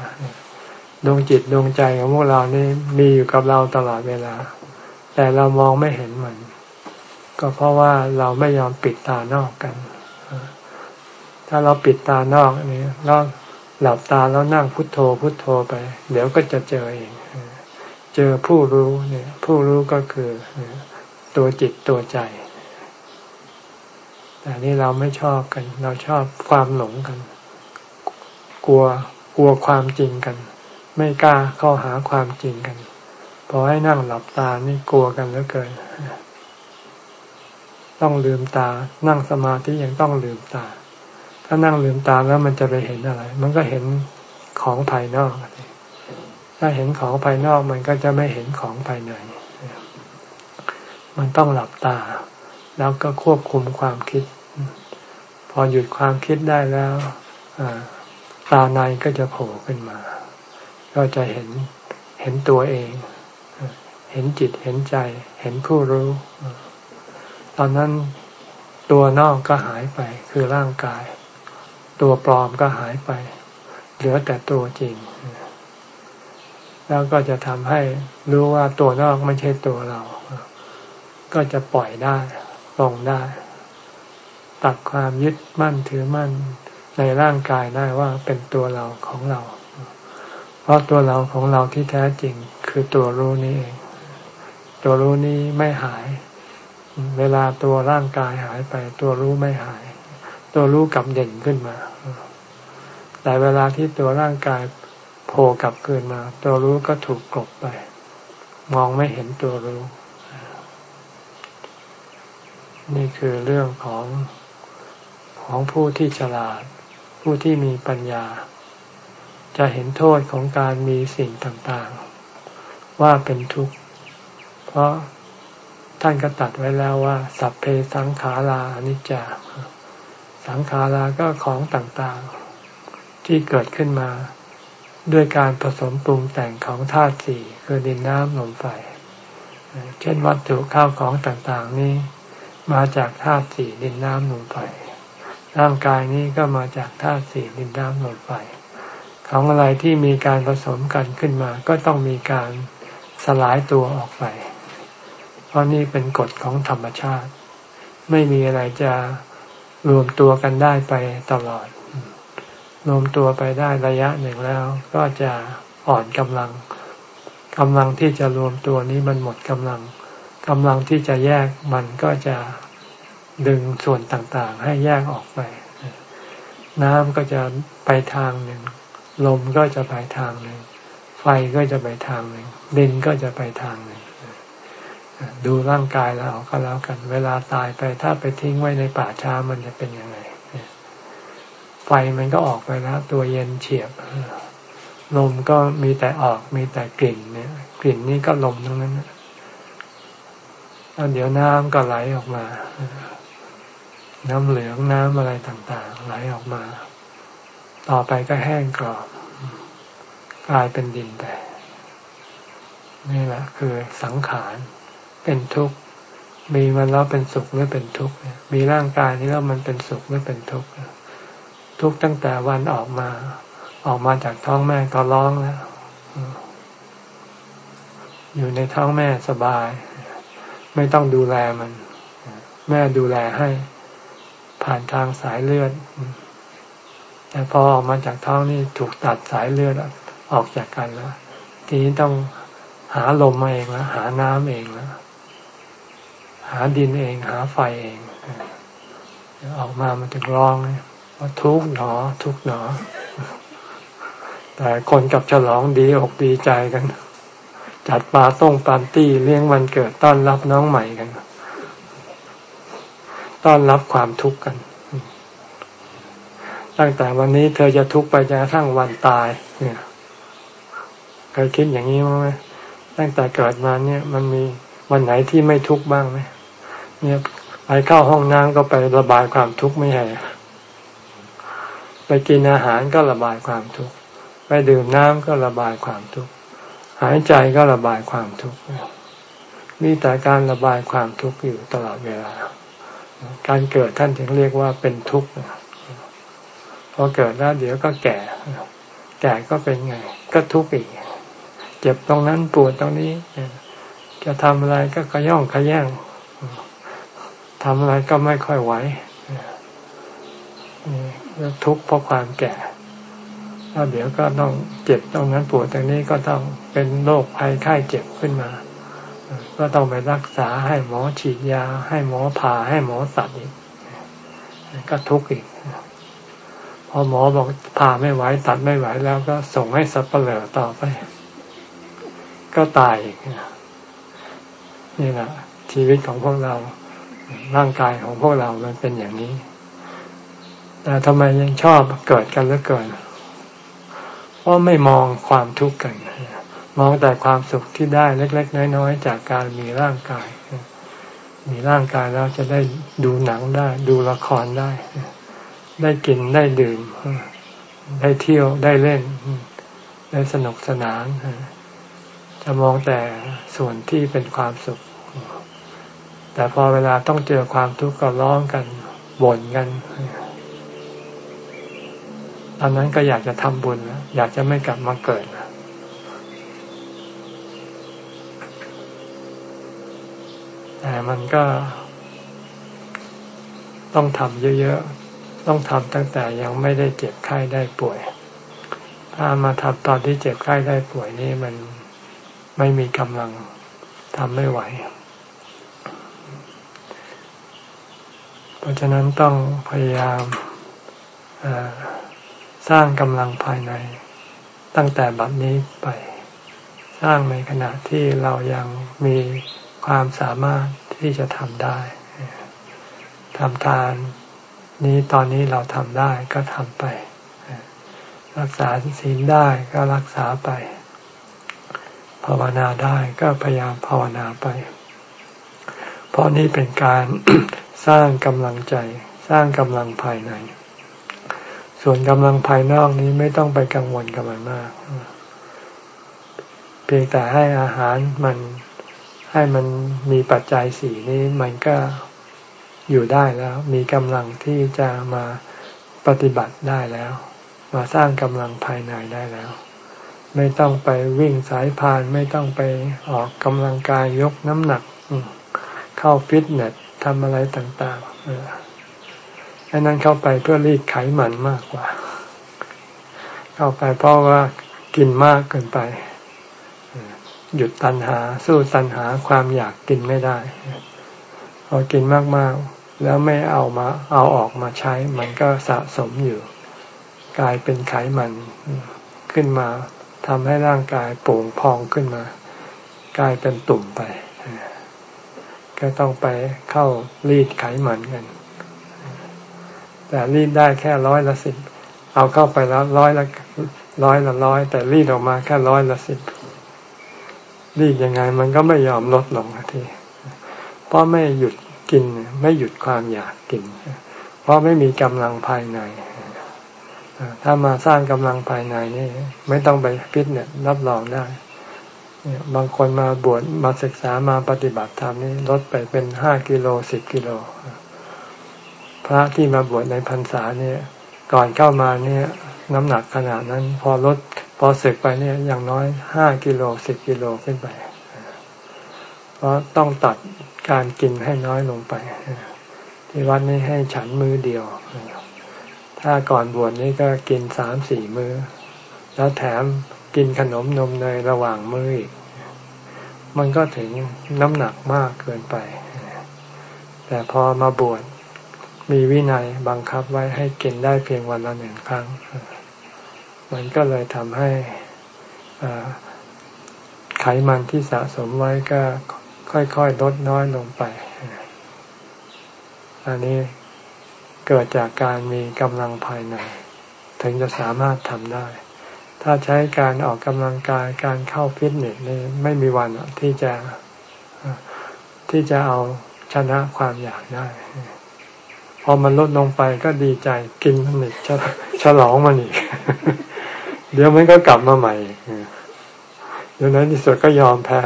Speaker 1: ดวงจิตดวงใจของพวกเรานี่มีอยู่กับเราตลอดเวลา แต่เรามองไม่เห็นมัน ก็เพราะว่าเราไม่ยอมปิดตานอกกัน ถ้าเราปิดตานอกนี่แล้วหลับตาแล้วนั่งพุทโธพุทโธไป เดี๋ยวก็จะเจอเอง เจอผู้รู้เนี่ย ผู้รู้ก็คือ ตัวจิตตัวใจ แต่นี่เราไม่ชอบกัน เราชอบความหลงกัน กลัวกลัวความจริงกัน ไม่กล้าเข้าหาความจริงกันพอให้นั่งหลับตานี่กลัวกันเหลือเกิน ต้องลืมตา นั่งสมาธิยังต้องลืมตา ถ้านั่งลืมตาแล้วมันจะไปเห็นอะไร มันก็เห็นของภายนอก ถ้าเห็นของภายนอกมันก็จะไม่เห็นของภายใน มันต้องหลับตา แล้วก็ควบคุมความคิด พอหยุดความคิดได้แล้วตาในก็จะโผล่ขึ้นมา ก็จะเห็นเห็นตัวเอง เห็นจิตเห็นใจ เห็นผู้รู้ ตอนนั้นตัวนอกก็หายไปคือร่างกาย ตัวปลอมก็หายไป เหลือแต่ตัวจริง แล้วก็จะทำให้รู้ว่าตัวนอกไม่ใช่ตัวเรา ก็จะปล่อยได้ปลงได้ ตัดความยึดมั่นถือมั่นในร่างกายได้ว่าเป็นตัวเราของเรา เพราะตัวเราของเราที่แท้จริงคือตัวรู้นี้เอง ตัวรู้นี้ไม่หาย เวลาตัวร่างกายหายไป ตัวรู้ไม่หาย ตัวรู้กลับเด่นขึ้นมา แต่เวลาที่ตัวร่างกายโผล่กลับคืนมา ตัวรู้ก็ถูกกลบไป มองไม่เห็นตัวรู้ นี่คือเรื่องของของผู้ที่ฉลาด ผู้ที่มีปัญญา จะเห็นโทษของการมีสิ่งต่างๆ ว่าเป็นทุกข์ เพราะท่านก็ตัดไว้แล้วว่า สัพเพสังขาราอนิจจา สังขาราก็ของต่างๆ ที่เกิดขึ้นมา ด้วยการผสมปรุงแต่งของธาตุสี่คือดินน้ำลมไฟ เช่นวัตถุข้าวของต่างๆ นี้ มาจากธาตุสี่ดินน้ำลมไฟร่างกายนี้ก็มาจากธาตุสี่ดินน้ำลมไฟของอะไรที่มีการผสมกันขึ้นมา ก็ต้องมีการสลายตัวออกไป เพราะนี่เป็นกฎของธรรมชาติ ไม่มีอะไรจะรวมตัวกันได้ไปตลอด รวมตัวไปได้ระยะหนึ่งแล้ว ก็จะอ่อนกำลังกำลังที่จะรวมตัวนี้มันหมดกำลังกำลังที่จะแยกมันก็จะ ดึงส่วนต่างๆ ให้แยกออกไป น้ำก็จะไปทางหนึ่ง ลมก็จะไปทางหนึ่ง ไฟก็จะไปทางหนึ่งดินก็จะไปทางหนึ่ง ดูร่างกายเราก็แล้วกัน เวลาตายไปถ้าไปทิ้งไว้ในป่าช้ามันจะเป็นยังไง ไฟมันก็ออกไปแล้ว ตัวเย็นเฉียบ ลมก็มีแต่ออกมีแต่กลิ่นเนี่ย กลิ่นนี้ก็ลมทั้งนั้นแล้วเดี๋ยวน้ำก็ไหลออกมา น้ำเหลืองน้ำอะไรต่างๆ ไหลออกมา ต่อไปก็แห้งกรอบกลายเป็นดินไปนี่แหละคือสังขารเป็นทุกข์มีมันแล้วเป็นสุขหรือเป็นทุกข์มีร่างกายนี้แล้วมันเป็นสุขหรือเป็นทุกข์ทุกข์ตั้งแต่วันออกมา ออกมาจากท้องแม่ก็ร้องแล้วอยู่ในท้องแม่สบาย ไม่ต้องดูแลมัน แม่ดูแลให้ ผ่านทางสายเลือด แต่พอออกมาจากท้องนี่ถูกตัดสายเลือดออกจากกันแล้ว ทีนี้ต้องหาลมมาเองแล้วหาน้ำเองแล้วหาดินเอง หาไฟเอง ออกมามันถึงร้องว่าทุกหนอ ทุกหนอ แต่คนกับฉลองดีอกดีใจกัน จัดปาต้งปาร์ตี้เลี้ยงวันเกิดต้อนรับน้องใหม่กัน ต้อนรับความทุกข์กัน ตั้งแต่วันนี้เธอจะทุกข์ไปจนกระทั่งวันตาย เนี่ยเคยคิดอย่างนี้ไหมตั้งแต่เกิดมาเนี่ย มันมีวันไหนที่ไม่ทุกข์บ้างไหมเนี่ยไปเข้าห้องน้ำก็ไประบายความทุกข์ไม่ใช่ไปกินอาหารก็ระบายความทุกข์ไปดื่มน้ำก็ระบายความทุกข์หายใจก็ระบายความทุกข์มีแต่การระบายความทุกข์อยู่ตลอดเวลา การเกิดท่านถึงเรียกว่าเป็นทุกข์พอเกิดแล้วเดี๋ยวก็แก่ แก่ก็เป็นไง ก็ทุกข์อีก เจ็บตรงนั้นปวดตรงนี้จะทำอะไรก็ขย่องขย่งทำอะไรก็ไม่ค่อยไหวทุกข์เพราะความแก่แล้วเดี๋ยวก็ต้องเจ็บตรงนั้นปวดตรงนี้ก็ต้องเป็นโรคภัยไข้เจ็บขึ้นมา ก็ต้องไปรักษาให้หมอฉีดยา ให้หมอผ่าให้หมอสัตว์อีก ก็ทุกข์อีก พอหมอบอกผ่าไม่ไหวตัดไม่ไหวแล้วก็ส่งให้สับเปลือต่อไป ก็ตายอีกนี่แหละชีวิตของพวกเราร่างกายของพวกเรามันเป็นอย่างนี้ แต่ทำไมยังชอบเกิดกันเหลือเกิน เพราะไม่มองความทุกข์กัน มองแต่ความสุขที่ได้เล็ก ๆ น้อยๆจากการมีร่างกาย มีร่างกายแล้วจะได้ดูหนังได้ ดูละครได้ ได้กินได้ดื่ม ได้เที่ยวได้เล่น ได้สนุกสนาน จะมองแต่ส่วนที่เป็นความสุข แต่พอเวลาต้องเจอความทุกข์ก็ร้องกันบ่นกันตอนนั้นก็อยากจะทำบุญ อยากจะไม่กลับมาเกิด แต่มันก็ ต้องทำเยอะๆ ต้องทำตั้งแต่ยังไม่ได้เจ็บไข้ได้ป่วย ถ้ามาทำตอนที่เจ็บไข้ได้ป่วยนี่มันไม่มีกำลังทำไม่ไหว เพราะฉะนั้นต้องพยายามสร้างกำลังภายใน ตั้งแต่บัดนี้ไป สร้างในขณะที่เรายังมี ความสามารถที่จะทำได้ทำทานนี้ตอนนี้เราทำได้ก็ทำไป รักษาศีลได้ก็รักษาไป ภาวนาได้ก็พยายามภาวนาไป เพราะนี้เป็นการสร้างกำลังใจ สร้างกำลังภายใน ส่วนกำลังภายนอกนี้ไม่ต้องไปกังวลกับมันมาก เพียงแต่ให้อาหารมัน ให้มันมีปัจจัยสี่นี้มันก็อยู่ได้แล้ว มีกำลังที่จะมาปฏิบัติได้แล้ว มาสร้างกำลังภายในได้แล้ว ไม่ต้องไปวิ่งสายพาน ไม่ต้องไปออกกำลังกายยกน้ำหนัก เข้าฟิตเนสทำอะไรต่างๆอันนั้นเข้าไปเพื่อรีดไขมันมากกว่า เข้าไปเพราะว่ากินมากเกินไป หยุดตัณหา สู้ตัณหาความอยากกินไม่ได้ พอกินมากๆ แล้วไม่เอามา เอาออกมาใช้ มันก็สะสมอยู่ กลายเป็นไขมันขึ้นมาทำให้ร่างกายโป่งพองขึ้นมา กลายเป็นตุ่มไป ก็ต้องไปเข้ารีดไขมันกัน แต่รีดได้แค่ร้อยละสิบเอาเข้าไปแล้วร้อยละร้อยละร้อยแต่รีดออกมาแค่ร้อยละสิบ รีดยังไง มันก็ไม่ยอมลดลงทีเพราะไม่หยุดกินไม่หยุดความอยากกิน เพราะไม่มีกำลังภายใน ถ้ามาสร้างกำลังภายในนี่ไม่ต้องไปฟิตเนี่ยรับรองได้บางคนมาบวชมาศึกษามาปฏิบัติธรรมนี่ลดไปเป็นห้ากิโลสิบกิโล พระที่มาบวชในพรรษาเนี่ย ก่อนเข้ามาเนี่ย น้ำหนักขนาดนั้น พอลด พอศึกไปเนี่ยอย่างน้อยห้ากิโลสิบกิโลขึ้นไป เพราะต้องตัดการกินให้น้อยลงไป ที่วัดนี้ให้ฉันมือเดียว ถ้าก่อนบวชนี่ก็กินสามสี่มือแล้วแถมกินขนมนมเนยระหว่างมืออีก มันก็ถึงน้ำหนักมากเกินไป แต่พอมาบวชมีวินัยบังคับไว้ให้กินได้เพียงวันละหนึ่งครั้ง มันก็เลยทำให้ไขมันที่สะสมไว้ก็ค่อยๆลดน้อยลงไป อันนี้เกิดจากการมีกำลังภายใน ถึงจะสามารถทำได้ ถ้าใช้การออกกำลังกายการเข้าฟิตเนสนี่ไม่มีวันที่จะที่จะเอาชนะความอยากได้ พอมันลดลงไปก็ดีใจกินมันอีกฉลองมันอีก เดี๋ยวมันก็กลับมาใหม่เดี๋ยวนั้นที่สุดก็ยอมแพ้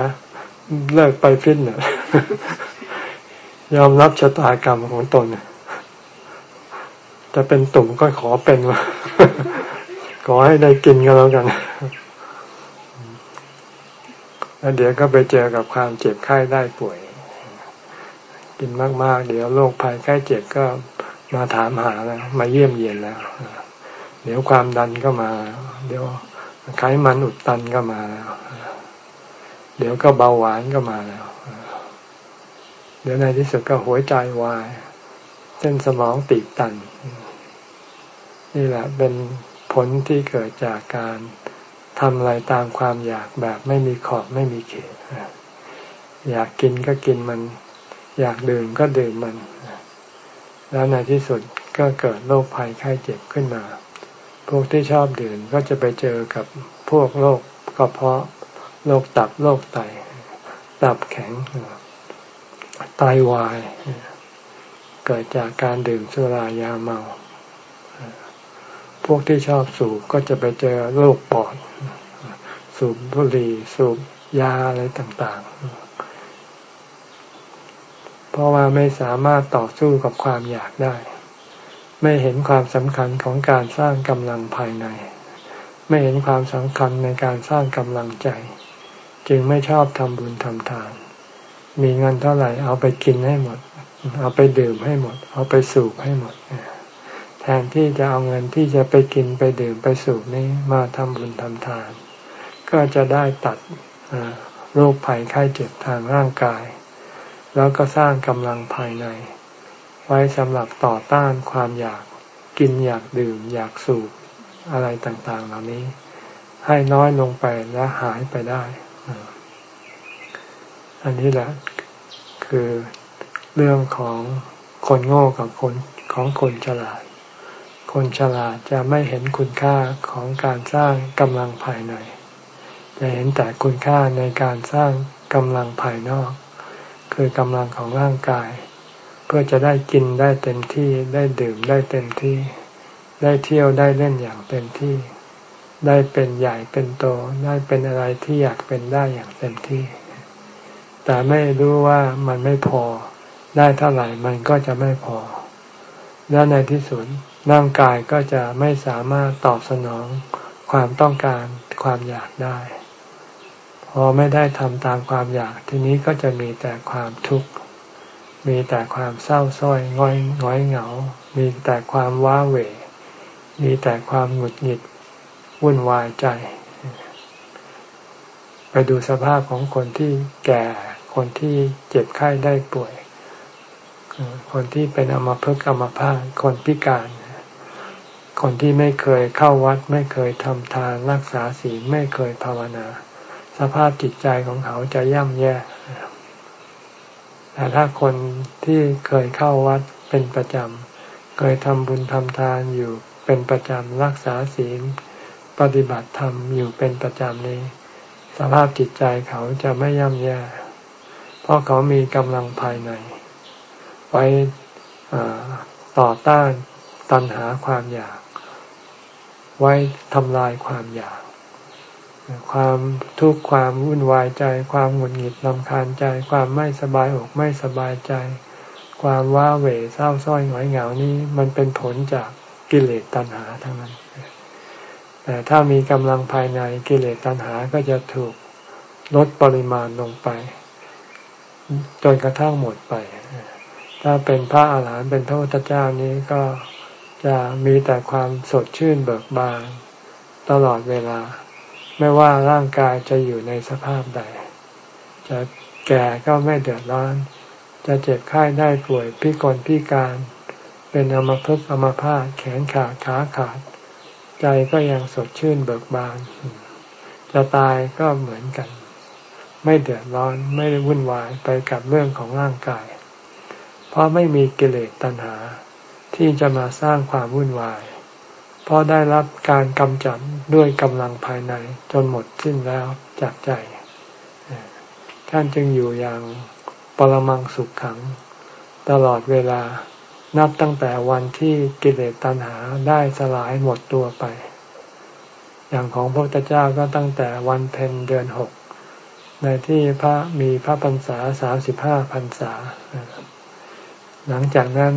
Speaker 1: เลิกไปฟิตเนสยอมรับชะตากรรมของตน จะเป็นตุ่มก็ขอเป็นวะขอให้ได้กินกันแล้วกัน แล้วเดี๋ยวก็ไปเจอกับความเจ็บไข้ได้ป่วย กินมาก ๆ เดี๋ยวโรคภัยไข้เจ็บก็มาถามหาแล้ว มาเยี่ยมเยียนแล้ว เดี๋ยวความดันก็มา เดี๋ยวไขมันอุดตันก็มาแล้วเดี๋ยวก็เบาหวานก็มาแล้ว เดี๋ยวในที่สุดก็หัวใจวาย เส้นสมองตีบตัน นี่แหละเป็นผลที่เกิดจากการทำอะไรตามความอยากแบบไม่มีขอบไม่มีเขตอยากกินก็กินมัน อยากดื่มก็ดื่มมัน แล้วในที่สุดก็เกิดโรคภัยไข้เจ็บขึ้นมา พวกที่ชอบดื่มก็จะไปเจอกับพวกโรคกระเพาะโรคตับโรคไต ตับแข็งไตาวาย เกิดจากการดื่มสุรายาเมา พวกที่ชอบสูบก็จะไปเจอโรคปอด สูบบุหรี่สูบยาอะไรต่าง ๆ เพราะว่าไม่สามารถต่อสู้กับความอยากได้ ไม่เห็นความสำคัญของการสร้างกำลังภายใน ไม่เห็นความสำคัญในการสร้างกำลังใจ จึงไม่ชอบทำบุญทำทาน มีเงินเท่าไหร่เอาไปกินให้หมด เอาไปดื่มให้หมด เอาไปสูบให้หมด แทนที่จะเอาเงินที่จะไปกินไปดื่มไปสูบนี้มาทำบุญทำทาน ก็จะได้ตัดโรคภัยไข้เจ็บทางร่างกาย แล้วก็สร้างกำลังภายใน ไว้สำหรับต่อต้านความอยากกินอยากดื่ม อยากสูบอะไรต่างๆ เหล่านี้ ให้น้อยลงไปและหายไปได้ อันนี้แหละคือเรื่องของคนโง่กับคนของคนฉลาด คนฉลาดจะไม่เห็นคุณค่าของการสร้างกำลังภายใน จะเห็นแต่คุณค่าในการสร้างกำลังภายนอก คือกำลังของร่างกาย เพื่อจะได้กินได้เต็มที่ได้ดื่มได้เต็มที่ ได้เที่ยวได้เล่นอย่างเต็มที่ ได้เป็นใหญ่เป็นโตได้เป็นอะไรที่อยากเป็นได้อย่างเต็มที่ แต่ไม่รู้ว่ามันไม่พอ ได้เท่าไหร่มันก็จะไม่พอ และในที่สุดร่างกายก็จะไม่สามารถตอบสนองความต้องการความอยากได้ พอไม่ได้ทำตามความอยากทีนี้ก็จะมีแต่ความทุกข์ มีแต่ความเศร้าส้อยง้อยง้อยเหงา มีแต่ความว้าเหวมีแต่ความหงุดหงิดวุ่นวายใจ ไปดูสภาพของคนที่แก่คนที่เจ็บไข้ได้ป่วย คนที่เป็นอมภพกรรมภาพคนพิการ คนที่ไม่เคยเข้าวัด ไม่เคยทำทานรักษาศีลไม่เคยภาวนา สภาพจิตใจของเขาจะย่ำแย่ แต่ถ้าคนที่เคยเข้าวัดเป็นประจำ เคยทำบุญทำทานอยู่เป็นประจำรักษาศีล ปฏิบัติธรรมอยู่เป็นประจำนี้ สภาพจิตใจเขาจะไม่ย่ำแย่ เพราะเขามีกำลังภายใน ไว้ต่อต้านตัณหาความอยาก ไว้ทำลายความอยาก ความทุกข์ความวุ่นวายใจ ความหงุดหงิดลำคาญใจ ความไม่สบายอกไม่สบายใจ ความว้าเหวเศร้าส้อยหงอยเหงานี้มันเป็นผลจากกิเลสตัณหาทั้งนั้น แต่ถ้ามีกำลังภายในกิเลสตัณหาก็จะถูกลดปริมาณลงไป จนกระทั่งหมดไป ถ้าเป็นพระอาหารหันต์เป็นพระพุทธเจ้านี้ก็จะมีแต่ความสดชื่นเบิกบานตลอดเวลา ไม่ว่าร่างกายจะอยู่ในสภาพใด จะแก่ก็ไม่เดือดร้อน จะเจ็บไข้ได้ป่วยพิกลพิการ เป็นอมภพอมภาตแขนขาดขาขาด ใจก็ยังสดชื่นเบิกบาน จะตายก็เหมือนกัน ไม่เดือดร้อนไม่วุ่นวายไปกับเรื่องของร่างกาย เพราะไม่มีกิเลสตัณหา ที่จะมาสร้างความวุ่นวาย เพราะได้รับการกำจัดด้วยกำลังภายในจนหมดสิ้นแล้วจากใจ ท่านจึงอยู่อย่างปรมังสุขขัง ตลอดเวลานับตั้งแต่วันที่กิเลสตัณหาได้สลายหมดตัวไป อย่างของพระพุทธเจ้าก็ตั้งแต่วันเพ็ญเดือนหก ในที่พระมีพระพรรษาสามสิบห้าพรรษา หลังจากนั้น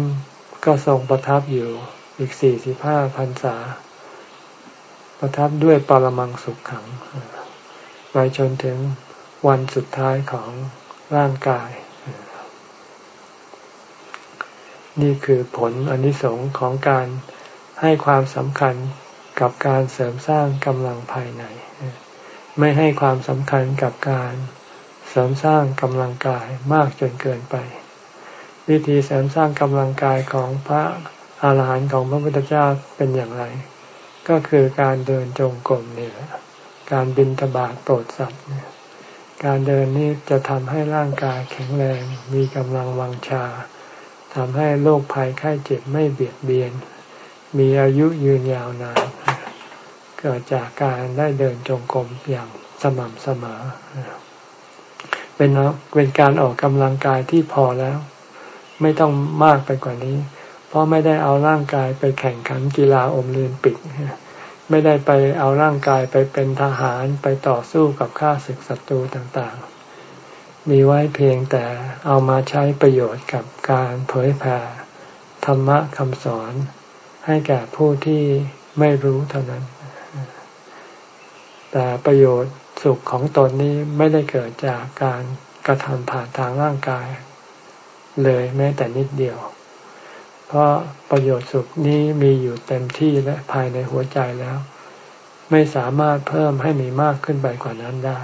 Speaker 1: ก็ทรงประทับอยู่ อีกสี่สิบห้าพรรษา ประทับด้วยปรมังสุขขังไปจนถึงวันสุดท้ายของร่างกาย นี่คือผลอนิสงค์ของการให้ความสำคัญกับการเสริมสร้างกำลังภายใน ไม่ให้ความสำคัญกับการเสริมสร้างกำลังกายมากจนเกินไป วิธีเสริมสร้างกำลังกายของพระ อาหารหันต์ของพระพุทธเจ้าเป็นอย่างไร ก็คือการเดินจงกรมนี่แหละการบินตบาทโปรดสัตว์การเดินนี่จะทำให้ร่างกายแข็งแรง มีกำลังวังชาทำให้โรคภัยไข้เจ็บไม่เบียดเบียน มีอายุยืนยาวนานเกิดจากการได้เดินจงกรมอย่างสม่ำเสมอเป็นเป็นการออกกำลังกายที่พอแล้ว ไม่ต้องมากไปกว่านี้ เพราะไม่ได้เอาร่างกายไปแข่งขันกีฬาโอมเลียนปิก ไม่ได้ไปเอาร่างกายไปเป็นทหารไปต่อสู้กับข้าศึกศัตรูต่างๆ มีไว้เพียงแต่เอามาใช้ประโยชน์กับการเผยแผ่ธรรมะคำสอน ให้แก่ผู้ที่ไม่รู้เท่านั้น แต่ประโยชน์สุขของตนนี้ไม่ได้เกิดจากการกระทำผ่านทางร่างกาย เลยแม้แต่นิดเดียว เพราะประโยชน์สุขนี้มีอยู่เต็มที่และภายในหัวใจแล้ว ไม่สามารถเพิ่มให้มีมากขึ้นไปกว่านั้นได้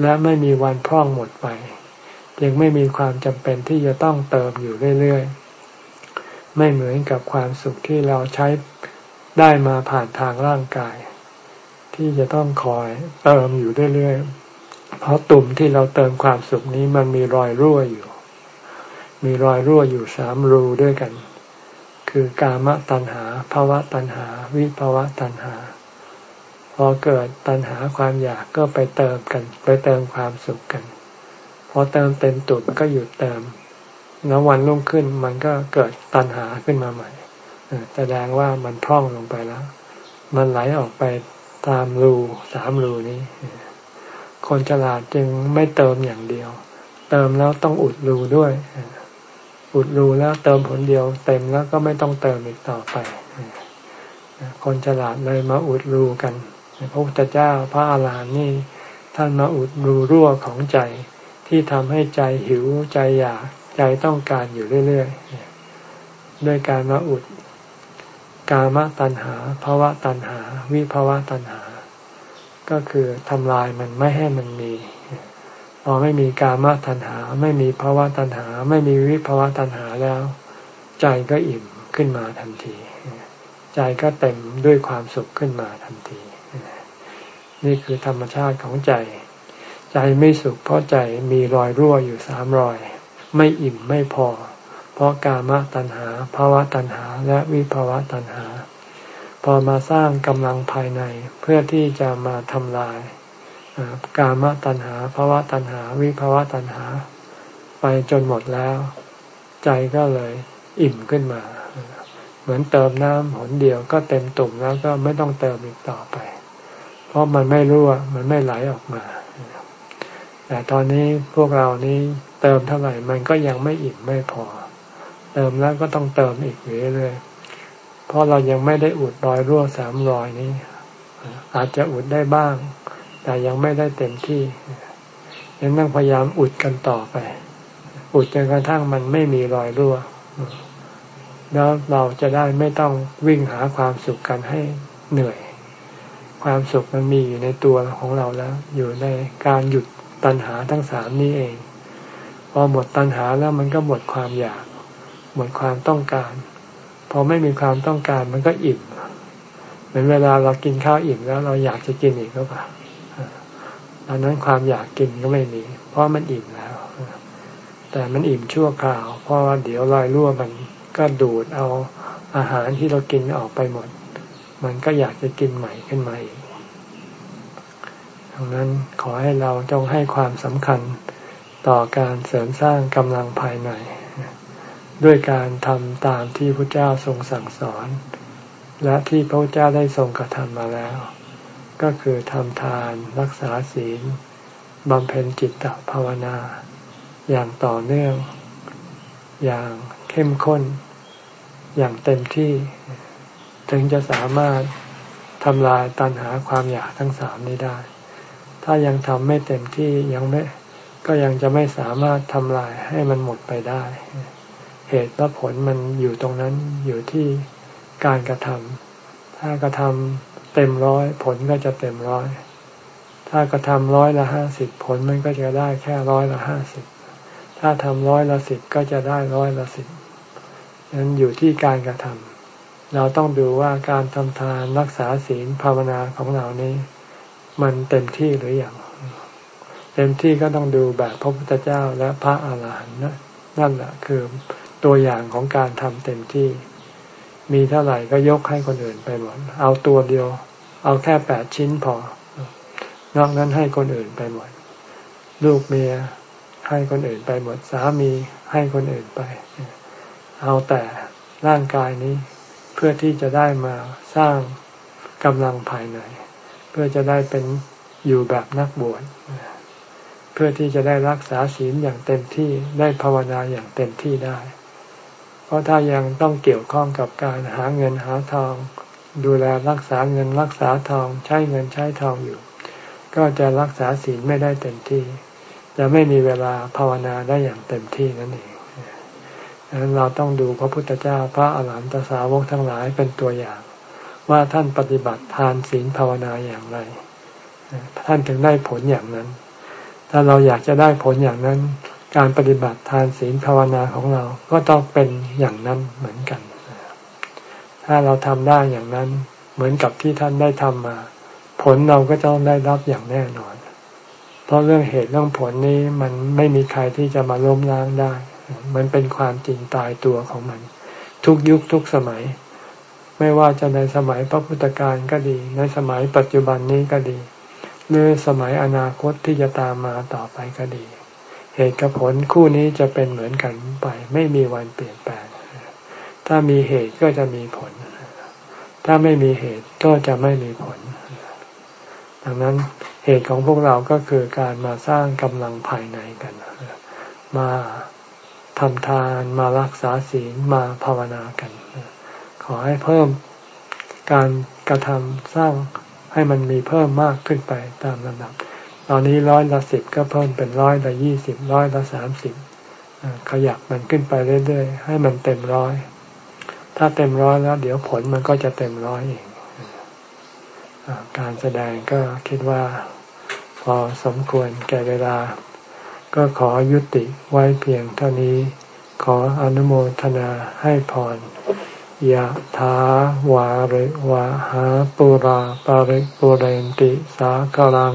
Speaker 1: และไม่มีวันพร่องหมดไปยังไม่มีความจำเป็นที่จะต้องเติมอยู่เรื่อยๆ ไม่เหมือนกับความสุขที่เราใช้ได้มาผ่านทางร่างกาย ที่จะต้องคอยเติมอยู่เรื่อยๆ เพราะตุ่มที่เราเติมความสุขนี้มันมีรอยรั่วอยู่ มีรอยรั่วอยู่สามรูด้วยกัน คือกามตัณหาภาวะตัณหา วิภาวะตัณหา พอเกิดตัณหาความอยากก็ไปเติมกัน ไปเติมความสุขกัน พอเติมเต็มตุดก็หยุดเติมแล้ววันรุ่งขึ้นมันก็เกิดตัณหาขึ้นมาใหม่แสดงว่ามันพร่องลงไปแล้ว มันไหลออกไปตามรูสามรูนี้ คนฉลาดจึงไม่เติมอย่างเดียว เติมแล้วต้องอุดรูด้วย อุดรูแล้วเติมผลเดียวเต็มแล้วก็ไม่ต้องเติมอีกต่อไป คนฉลาดเลยมาอุดรูกันพระพุทธเจ้าพระอาหารหันต์นี่ท่านมาอุดรูรั่วของใจที่ทำให้ใจหิวใจอยากใจต้องการอยู่เรื่อยๆด้วยการมาอุดกามตัณหาภาวะตัณหา วิภาวะตัณหา ก็คือทำลายมันไม่ให้มันมี พอไม่มีกามตัณหา ไม่มีภาวะตัณหา ไม่มีวิภาวะตัณหาแล้ว ใจก็อิ่มขึ้นมาทันที ใจก็เต็มด้วยความสุขขึ้นมาทันที นี่คือธรรมชาติของใจ ใจไม่สุขเพราะใจมีรอยรั่วอยู่สามรอย ไม่อิ่มไม่พอ เพราะกามตัณหาภาวะตัณหาและวิภาวะตัณหา พอมาสร้างกำลังภายในเพื่อที่จะมาทำลาย กามตัณหาภาวะตัณหา วิภาวะตัณหา ไปจนหมดแล้ว ใจก็เลยอิ่มขึ้นมา เหมือนเติมน้ำหนเดียวก็เต็มตุ่มแล้วก็ไม่ต้องเติมอีกต่อไป เพราะมันไม่รั่วมันไม่ไหลออกมา แต่ตอนนี้พวกเรานี้เติมเท่าไหร่มันก็ยังไม่อิ่มไม่พอ เติมแล้วก็ต้องเติมอีกเรื่อยๆเพราะเรายังไม่ได้อุดรอยรั่วสามรอยนี้ อาจจะอุดได้บ้าง แต่ยังไม่ได้เต็มที่ ยังต้องพยายามอุดกันต่อไป อุดจนกระทั่งมันไม่มีรอยรั่ว แล้วเราจะได้ไม่ต้องวิ่งหาความสุขกันให้เหนื่อย ความสุขมันมีอยู่ในตัวของเราแล้ว อยู่ในการหยุดตัณหาทั้งสามนี้เอง พอหมดตัณหาแล้วมันก็หมดความอยาก หมดความต้องการ พอไม่มีความต้องการมันก็อิ่มเหมือนเวลาเรากินข้าวอิ่มแล้วเราอยากจะกินอีกก็ปล่า ตอนนั้นความอยากกินก็ไม่มี เพราะมันอิ่มแล้ว แต่มันอิ่มชั่วคราว เพราะว่าเดี๋ยวรอยรั่วมันก็ดูดเอาอาหารที่เรากินออกไปหมด มันก็อยากจะกินใหม่ขึ้นมาอีกดังนั้นขอให้เราจงให้ความสำคัญต่อการเสริมสร้างกำลังภายใน ด้วยการทำตามที่พระเจ้าทรงสั่งสอน และที่พระเจ้าได้ทรงกระทำมาแล้ว ก็คือทำทานรักษาศีลบำเพ็ญจิตตภาวนา อย่างต่อเนื่อง อย่างเข้มข้น อย่างเต็มที่ ถึงจะสามารถทำลายตันหาความอยากทั้งสามนี้ได้ ถ้ายังทำไม่เต็มที่ยังไม่ก็ยังจะไม่สามารถทำลายให้มันหมดไปได้ เหตุและผลมันอยู่ตรงนั้นอยู่ที่การกระทำถ้ากระทำ เต็มร้อยผลก็จะเต็มร้อย ถ้ากระทำร้อยละห้าสิบผลมันก็จะได้แค่ร้อยละห้าสิบ ถ้าทำร้อยละสิบก็จะได้ร้อยละสิบนั้นอยู่ที่การกระทำ เราต้องดูว่าการทำทานรักษาศีลภาวนาของเรานี้ มันเต็มที่หรืออยัง เต็มที่ก็ต้องดูแบบพระพุทธเจ้าและพระอาหารหันต์นั่นแหละคือตัวอย่างของการทำเต็มที่ มีเท่าไหร่ก็ยกให้คนอื่นไปหมด เอาตัวเดียว เอาแค่แปดชิ้นพอ นอกนั้นให้คนอื่นไปหมด ลูกเมียให้คนอื่นไปหมด สามีให้คนอื่นไป เอาแต่ร่างกายนี้ เพื่อที่จะได้มาสร้างกำลังภายใน เพื่อจะได้เป็นอยู่แบบนักบวชเพื่อที่จะได้รักษาศีลอย่างเต็มที่ได้ภาวนาอย่างเต็มที่ได้ เพราะถ้ายังต้องเกี่ยวข้องกับการหาเงินหาทอง ดูแลรักษาเงินรักษาทองใช้เงินใช้ทองอยู่ ก็จะรักษาศีลไม่ได้เต็มที่ จะไม่มีเวลาภาวนาได้อย่างเต็มที่นั่นเองดังนั้นเราต้องดูพระพุทธเจ้าพระอาหารหันตสาวกทั้งหลายเป็นตัวอย่าง ว่าท่านปฏิบัติทานศีลภาวนาอย่างไร ท่านถึงได้ผลอย่างนั้น ถ้าเราอยากจะได้ผลอย่างนั้น การปฏิบัติทานศีลภาวนาของเราก็ต้องเป็นอย่างนั้นเหมือนกัน ถ้าเราทำได้อย่างนั้นเหมือนกับที่ท่านได้ทำมา ผลเราก็ต้องได้รับอย่างแน่นอน เพราะเรื่องเหตุเรื่องผลนี้มันไม่มีใครที่จะมาล้มล้างได้ มันเป็นความจริงตายตัวของมัน ทุกยุคทุกสมัย ไม่ว่าจะในสมัยพระพุทธการก็ดี ในสมัยปัจจุบันนี้ก็ดี หรือสมัยอนาคตที่จะตามมาต่อไปก็ดี เหตุกับผลคู่นี้จะเป็นเหมือนกันไป ไม่มีวันเปลี่ยนแปลง ถ้ามีเหตุก็จะมีผล ถ้าไม่มีเหตุก็จะไม่มีผล ดังนั้นเหตุของพวกเราก็คือการมาสร้างกำลังภายในกัน มาทำทานมารักษาศีลมาภาวนากัน ขอให้เพิ่มการกระทำสร้างให้มันมีเพิ่มมากขึ้นไปตามลำดับ ตอนนี้ร้อยละสิบก็เพิ่มเป็นร้อยละยี่สิบร้อยละสามสิบขยับมันขึ้นไปเรื่อยๆ ให้มันเต็มร้อย ถ้าเต็มร้อยแล้ว เดี๋ยวผลมันก็จะเต็มร้อยเองการแสดงก็คิดว่าพอสมควรแก่เวลา ก็ขอยุติไว้เพียงเท่านี้ ขออนุโมทนาให้พรยะถาวาริวะหาปุราปาริปุเรนติสากลัง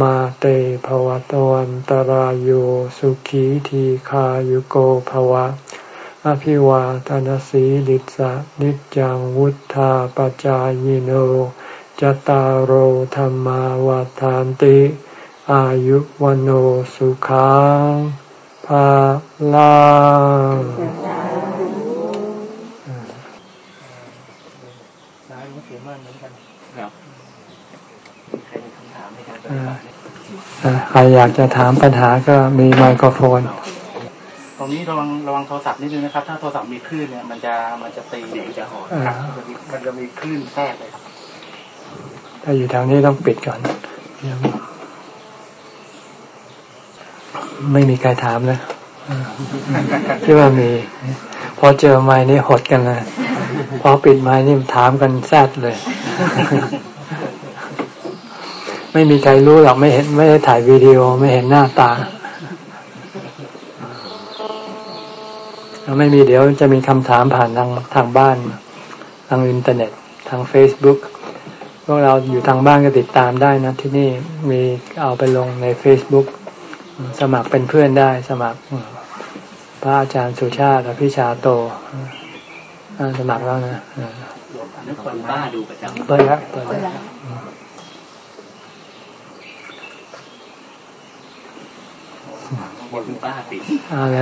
Speaker 1: มาเตภวตวันตารโยสุขีทีขายุโกภวะ อภิวาทานสีลิสะนิจังวุธาปจายโนจตารโหธรรมาวาทานติ อายุวันโอสุขังภาลัง ใครอยากจะถามปัญหาก็มีไมโครโฟน
Speaker 2: ตรงนี้ระวังระวังโทรศัพท์นิดนึงนะครับ ถ้าโทรศัพท์มีคลื่นเนี่ยมันจะมันจะตีเสียงจะหอนครับมันจะมีมันจะมีคลื่นแทรกเลยครับ
Speaker 1: ถ้าอยู่ทางนี้ต้องปิดก่อน ไม่มีใครถามเลยที่ว่ามี พอเจอไม้นี่หดกันเลย พอปิดไม้นี่ถามกันแซดเลย ไม่มีใครรู้หรอกไม่เห็นไม่ได้ถ่ายวิดีโอไม่เห็นหน้าตาไม่มีเดี๋ยวจะมีคำถามผ่านทางทางบ้าน ทางอินเทอร์เน็ต ทาง Facebook พวกเราอยู่ทางบ้านก็ติดตามได้นะที่นี่มีเอาไปลงใน Facebook สมัครเป็นเพื่อนได้สมัคร พระอาจารย์สุชาติพิชาโตสมัครแล้วนะ
Speaker 2: นึกคนบ้าดูประจำ
Speaker 1: เปิดแล้วเปิดแล้ว
Speaker 2: คุณป้าปิด
Speaker 1: อะไร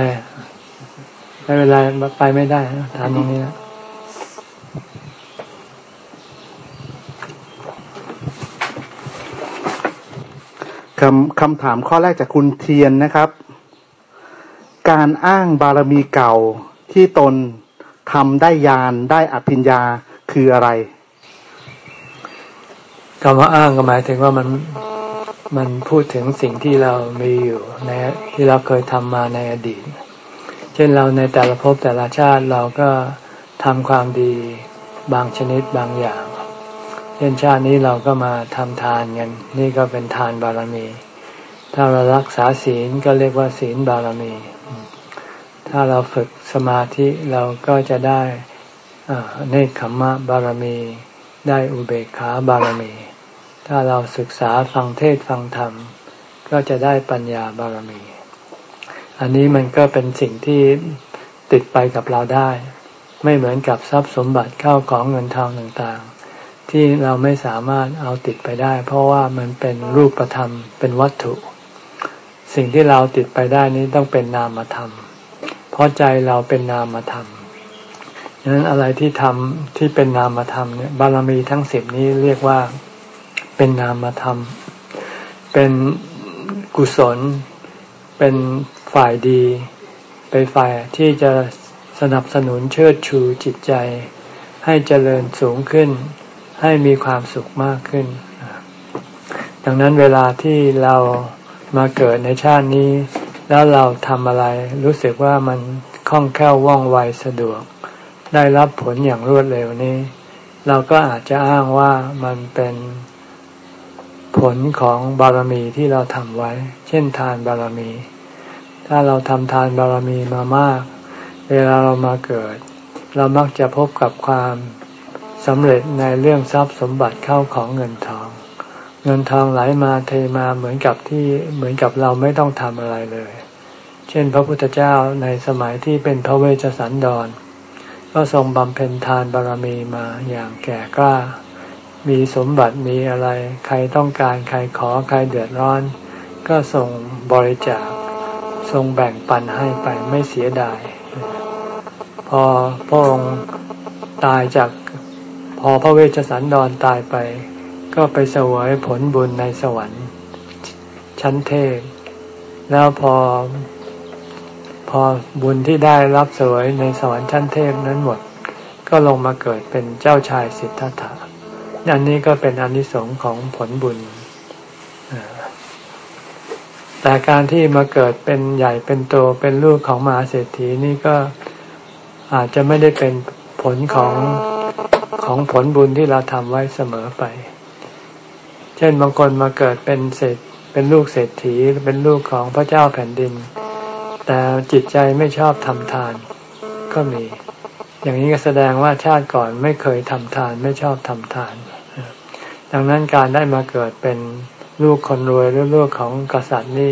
Speaker 1: ไม่เป็นไรไปไม่ได้ถามตรงนี้นะ
Speaker 3: คำคำถามข้อแรกจากคุณเทียนนะครับ การอ้างบารมีเก่าที่ตนทำได้ยานได้อภิญญาคืออะไร
Speaker 1: คำว่าอ้างก็หมายถึงว่ามัน มันพูดถึงสิ่งที่เรามีอยู่ในที่เราเคยทำมาในอดีต เช่นเราในแต่ละภพแต่ละชาติเราก็ทำความดีบางชนิดบางอย่าง เช่นชาตินี้เราก็มาทำทานกันนี่ก็เป็นทานบารมี ถ้าเรารักษาศีลก็เรียกว่าศีลบารมี ถ้าเราฝึกสมาธิเราก็จะได้เนคขมมะบารมี ได้อุเบกขาบารมี ถ้าเราศึกษาฟังเทศฟังธรรม ก็จะได้ปัญญาบารมี อันนี้มันก็เป็นสิ่งที่ติดไปกับเราได้ ไม่เหมือนกับทรัพย์สมบัติเข้าของเงินทองต่างๆ ที่เราไม่สามารถเอาติดไปได้ เพราะว่ามันเป็นรูปธรรมเป็นวัตถุ สิ่งที่เราติดไปได้นี้ต้องเป็นนามธรรม เพราะใจเราเป็นนามธรรมดังนั้นอะไรที่ทำที่เป็นนามธรรมเนี่ยบารมีทั้งสิบนี้เรียกว่า เป็นนามธรรม เป็นกุศล เป็นฝ่ายดี เป็นฝ่ายที่จะสนับสนุนเชิดชูจิตใจ ให้เจริญสูงขึ้น ให้มีความสุขมากขึ้น ดังนั้นเวลาที่เรามาเกิดในชาตินี้ แล้วเราทำอะไรรู้สึกว่ามันคล่องแคล่วว่องไวสะดวก ได้รับผลอย่างรวดเร็วนี้ เราก็อาจจะอ้างว่ามันเป็น ผลของบารมีที่เราทำไว้ เช่นทานบารมี ถ้าเราทำทานบารมีมามาก เวลาเรามาเกิด เรามักจะพบกับความสำเร็จในเรื่องทรัพย์สมบัติเข้าของเงินทอง เงินทองไหลมาเทมาเหมือนกับที่เหมือนกับเราไม่ต้องทำอะไรเลย เช่น พระพุทธเจ้าในสมัยที่เป็นพระเวชสันดร ก็ทรงบำเพ็ญทานบารมีมาอย่างแก่กล้า มีสมบัติมีอะไร ใครต้องการใครขอใครเดือดร้อน ก็ส่งบริจาคทรงแบ่งปันให้ไปไม่เสียดาย พอพระองค์ตายจากพอพระเวชสันดรตายไป ก็ไปเสวยผลบุญในสวรรค์ ชั้นเทพ แล้วพอ พอบุญที่ได้รับเสวยในสวรรค์ชั้นเทพนั้นหมด ก็ลงมาเกิดเป็นเจ้าชายสิทธัตถะ อันนี้ก็เป็นอนิสงค์ของผลบุญ แต่การที่มาเกิดเป็นใหญ่เป็นโตเป็นลูกของมหาเศรษฐีนี่ก็อาจจะไม่ได้เป็นผลของของผลบุญที่เราทำไว้เสมอไป เช่นบางคนมาเกิดเป็นเศรษเป็นลูกเศรษฐีเป็นลูกของพระเจ้าแผ่นดิน แต่จิตใจไม่ชอบทำทานก็มี อย่างนี้ก็แสดงว่าชาติก่อนไม่เคยทำทานไม่ชอบทำทาน ดังนั้นการได้มาเกิดเป็นลูกคนรวยหรือลูกของกษัตริย์นี่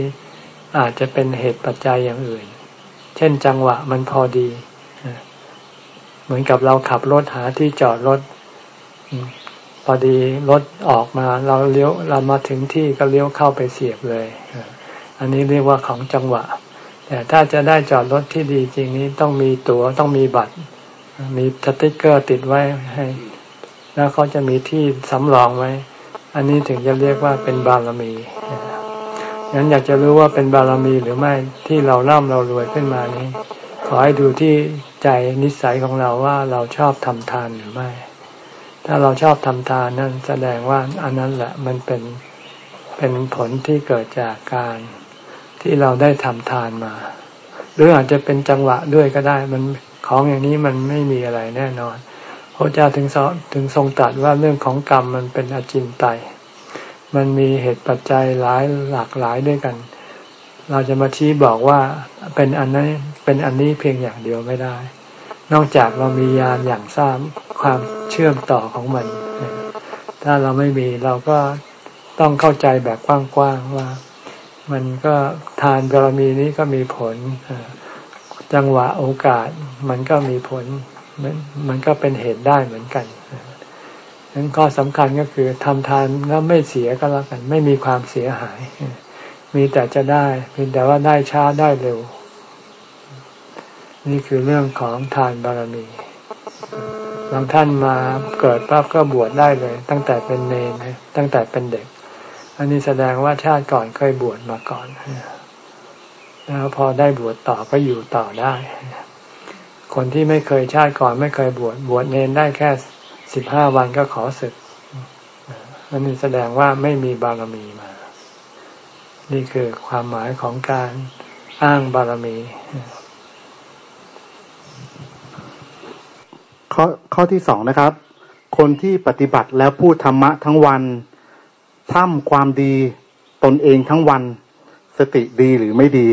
Speaker 1: อาจจะเป็นเหตุปัจจัยอย่างอื่น เช่นจังหวะมันพอดี เหมือนกับเราขับรถหาที่จอดรถ พอดีรถออกมาเราเลี้ยวเรามาถึงที่ก็เลี้ยวเข้าไปเสียบเลย อันนี้เรียกว่าของจังหวะ แต่ถ้าจะได้จอดรถที่ดีจริงนี้ต้องมีตัว๋วต้องมีบัตร มีสติ๊กเกอร์ติดไว้ให้ แล้วเขาจะมีที่สำรองไว้ อันนี้ถึงจะเรียกว่าเป็นบารมีงั้นอยากจะรู้ว่าเป็นบารมีหรือไม่ที่เราล่ำเรารวยขึ้นมานี้ ขอให้ดูที่ใจนิสัยของเราว่าเราชอบทำทานหรือไม่ ถ้าเราชอบทำทานนั่นแสดงว่าอันนั้นแหละมันเป็นเป็นผลที่เกิดจากการที่เราได้ทำทานมา หรืออาจจะเป็นจังหวะด้วยก็ได้ มันของอย่างนี้มันไม่มีอะไรแน่นอน พระเจ้าถึงสอนถึงทรงตรัสว่าเรื่องของกรรมมันเป็นอจินไตยมันมีเหตุปัจจัยหลายหลากหลายด้วยกัน เราจะมาชี้บอกว่าเป็นอันนี้เป็นอันนี้เพียงอย่างเดียวไม่ได้ นอกจากเรามียานอย่างทราบความเชื่อมต่อของมัน ถ้าเราไม่มีเราก็ต้องเข้าใจแบบกว้างๆว่า มันก็ทานบารมีนี้ก็มีผลจังหวะโอกาสมันก็มีผล มันมันก็เป็นเหตุได้เหมือนกันนั้นข้อสำคัญก็คือทำทานแล้วไม่เสียก็แล้วกัน ไม่มีความเสียหาย มีแต่จะได้เพียงแต่ว่าได้ช้าได้เร็ว นี่คือเรื่องของทานบารมีบางท่านมาเกิดปั๊บก็บวชได้เลย ตั้งแต่เป็นเนรตั้งแต่เป็นเด็ก อันนี้แสดงว่าชาติก่อนเคยบวชมาก่อนแล้วพอได้บวชต่อก็อยู่ต่อได้ คนที่ไม่เคยชาติก่อนไม่เคยบวชบวชเนรได้แค่สิบห้าวันก็ขอศึกอันนี้แสดงว่าไม่มีบารมีมา นี่คือความหมายของการอ้างบารมี
Speaker 3: ข้อข้อที่สองนะครับ คนที่ปฏิบัติแล้วพูดธรรมะทั้งวันท่ำความดีตนเองทั้งวัน สติดีหรือไม่ดี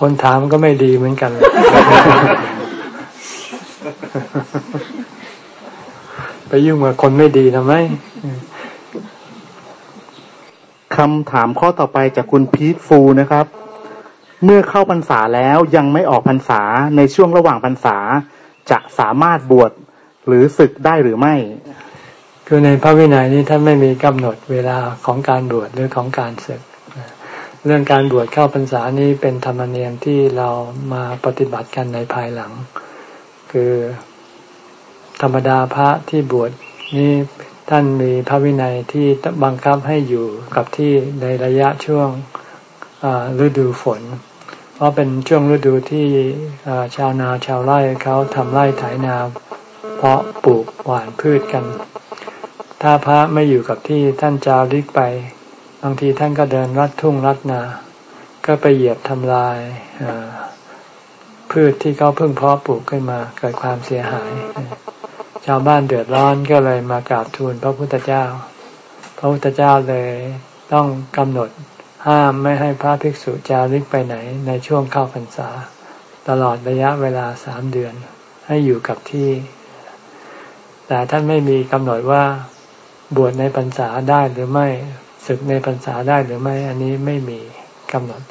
Speaker 1: คนถามก็ไม่ดีเหมือนกัน ไปยุ่งกับคนไม่ดีทำไม
Speaker 3: คำถามข้อต่อไปจากคุณพีทฟูนะครับ เมื่อเข้าพรรษาแล้วยังไม่ออกพรรษาในช่วงระหว่างพรรษาจะสามารถบวชหรือศึกได้หรือไม่
Speaker 1: คือในพระวินัยนี้ท่านไม่มีกำหนดเวลาของการบวชหรือของการศึก เรื่องการบวชเข้าพรรษานี้เป็นธรรมเนียมที่เรามาปฏิบัติกันในภายหลัง คือธรรมดาพระที่บวชนี้ท่านมีพระวินัยที่บังคับให้อยู่กับที่ในระยะช่วงฤดูฝน เพราะเป็นช่วงฤดูที่ชาวนาชาวไร่เขาทำไร่ไถนา เพาะปลูกหว่านพืชกัน ถ้าพระไม่อยู่กับที่ท่านจะลิกไป บางทีท่านก็เดินรัดทุ่งรัดนา ก็ไปเหยียบทำลายพืชที่เขาเพิ่งเพาะปลูกขึ้นมาเกิดความเสียหาย ชาวบ้านเดือดร้อนก็เลยมากราบทูลพระพุทธเจ้า พระพุทธเจ้าเลยต้องกำหนดห้ามไม่ให้พระภิกษุจาริกไปไหนในช่วงเข้าพรรษา ตลอดระยะเวลาสามเดือนให้อยู่กับที่ แต่ท่านไม่มีกำหนดว่าบวชในพรรษาได้หรือไม่ ศึกในพรรษาได้หรือไม่ อันนี้ไม่มีกำหนด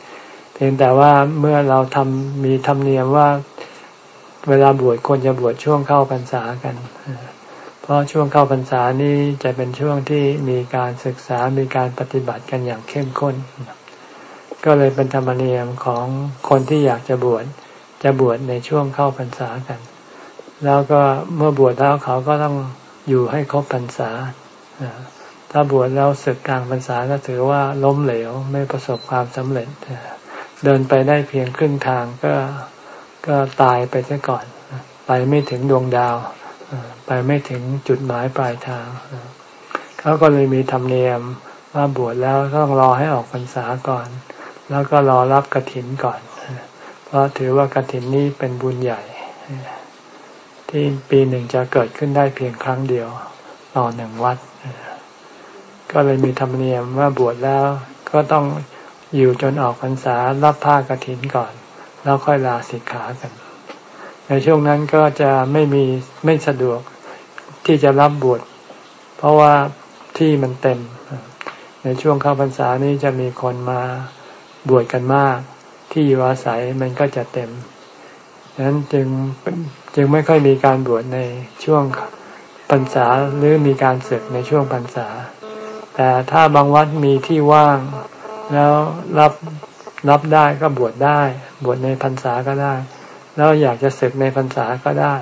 Speaker 1: เพียงแต่ว่าเมื่อเราทำมีธรรมเนียมว่าเวลาบวชควรจะบวชช่วงเข้าพรรษากัน เพราะช่วงเข้าพรรษานี้จะเป็นช่วงที่มีการศึกษา มีการปฏิบัติกันอย่างเข้มข้น ก็เลยเป็นธรรมเนียมของคนที่อยากจะบวช จะบวชในช่วงเข้าพรรษากัน แล้วก็เมื่อบวชแล้วเขาก็ต้องอยู่ให้ครบพรรษา ถ้าบวชแล้วศึกกลางพรรษาก็ถือว่าล้มเหลวไม่ประสบความสำเร็จ เดินไปได้เพียงครึ่งทางก็ก็ตายไปซะก่อน ไปไม่ถึงดวงดาว ไปไม่ถึงจุดหมายปลายทาง เขาก็เลยมีธรรมเนียมว่าบวชแล้วต้องรอให้ออกพรรษาก่อน แล้วก็รอรับกระถินก่อน เพราะถือว่ากระถินนี้เป็นบุญใหญ่ ที่ปีหนึ่งจะเกิดขึ้นได้เพียงครั้งเดียวต่อหนึ่งวัด ก็เลยมีธรรมเนียมว่าบวชแล้วก็ต้องอยู่จนออกพรรษารับผ้ากรถินก่อน แล้วค่อยลาสิกขากัน ในช่วงนั้นก็จะไม่มีไม่สะดวกที่จะรับบวชเพราะว่าที่มันเต็ม ในช่วงเข้าพรรษานี้จะมีคนมาบวชกันมาก ที่อยู่อาศัยมันก็จะเต็มดังนั้นจึงจึงไม่ค่อยมีการบวชในช่วงพรรษาหรือมีการศึกในช่วงพรรษา แต่ถ้าบางวัดมีที่ว่าง แล้วรับรับได้ก็บวชได้ บวชในพรรษาก็ได้ แล้วอยากจะศึกในพรรษาก็ได้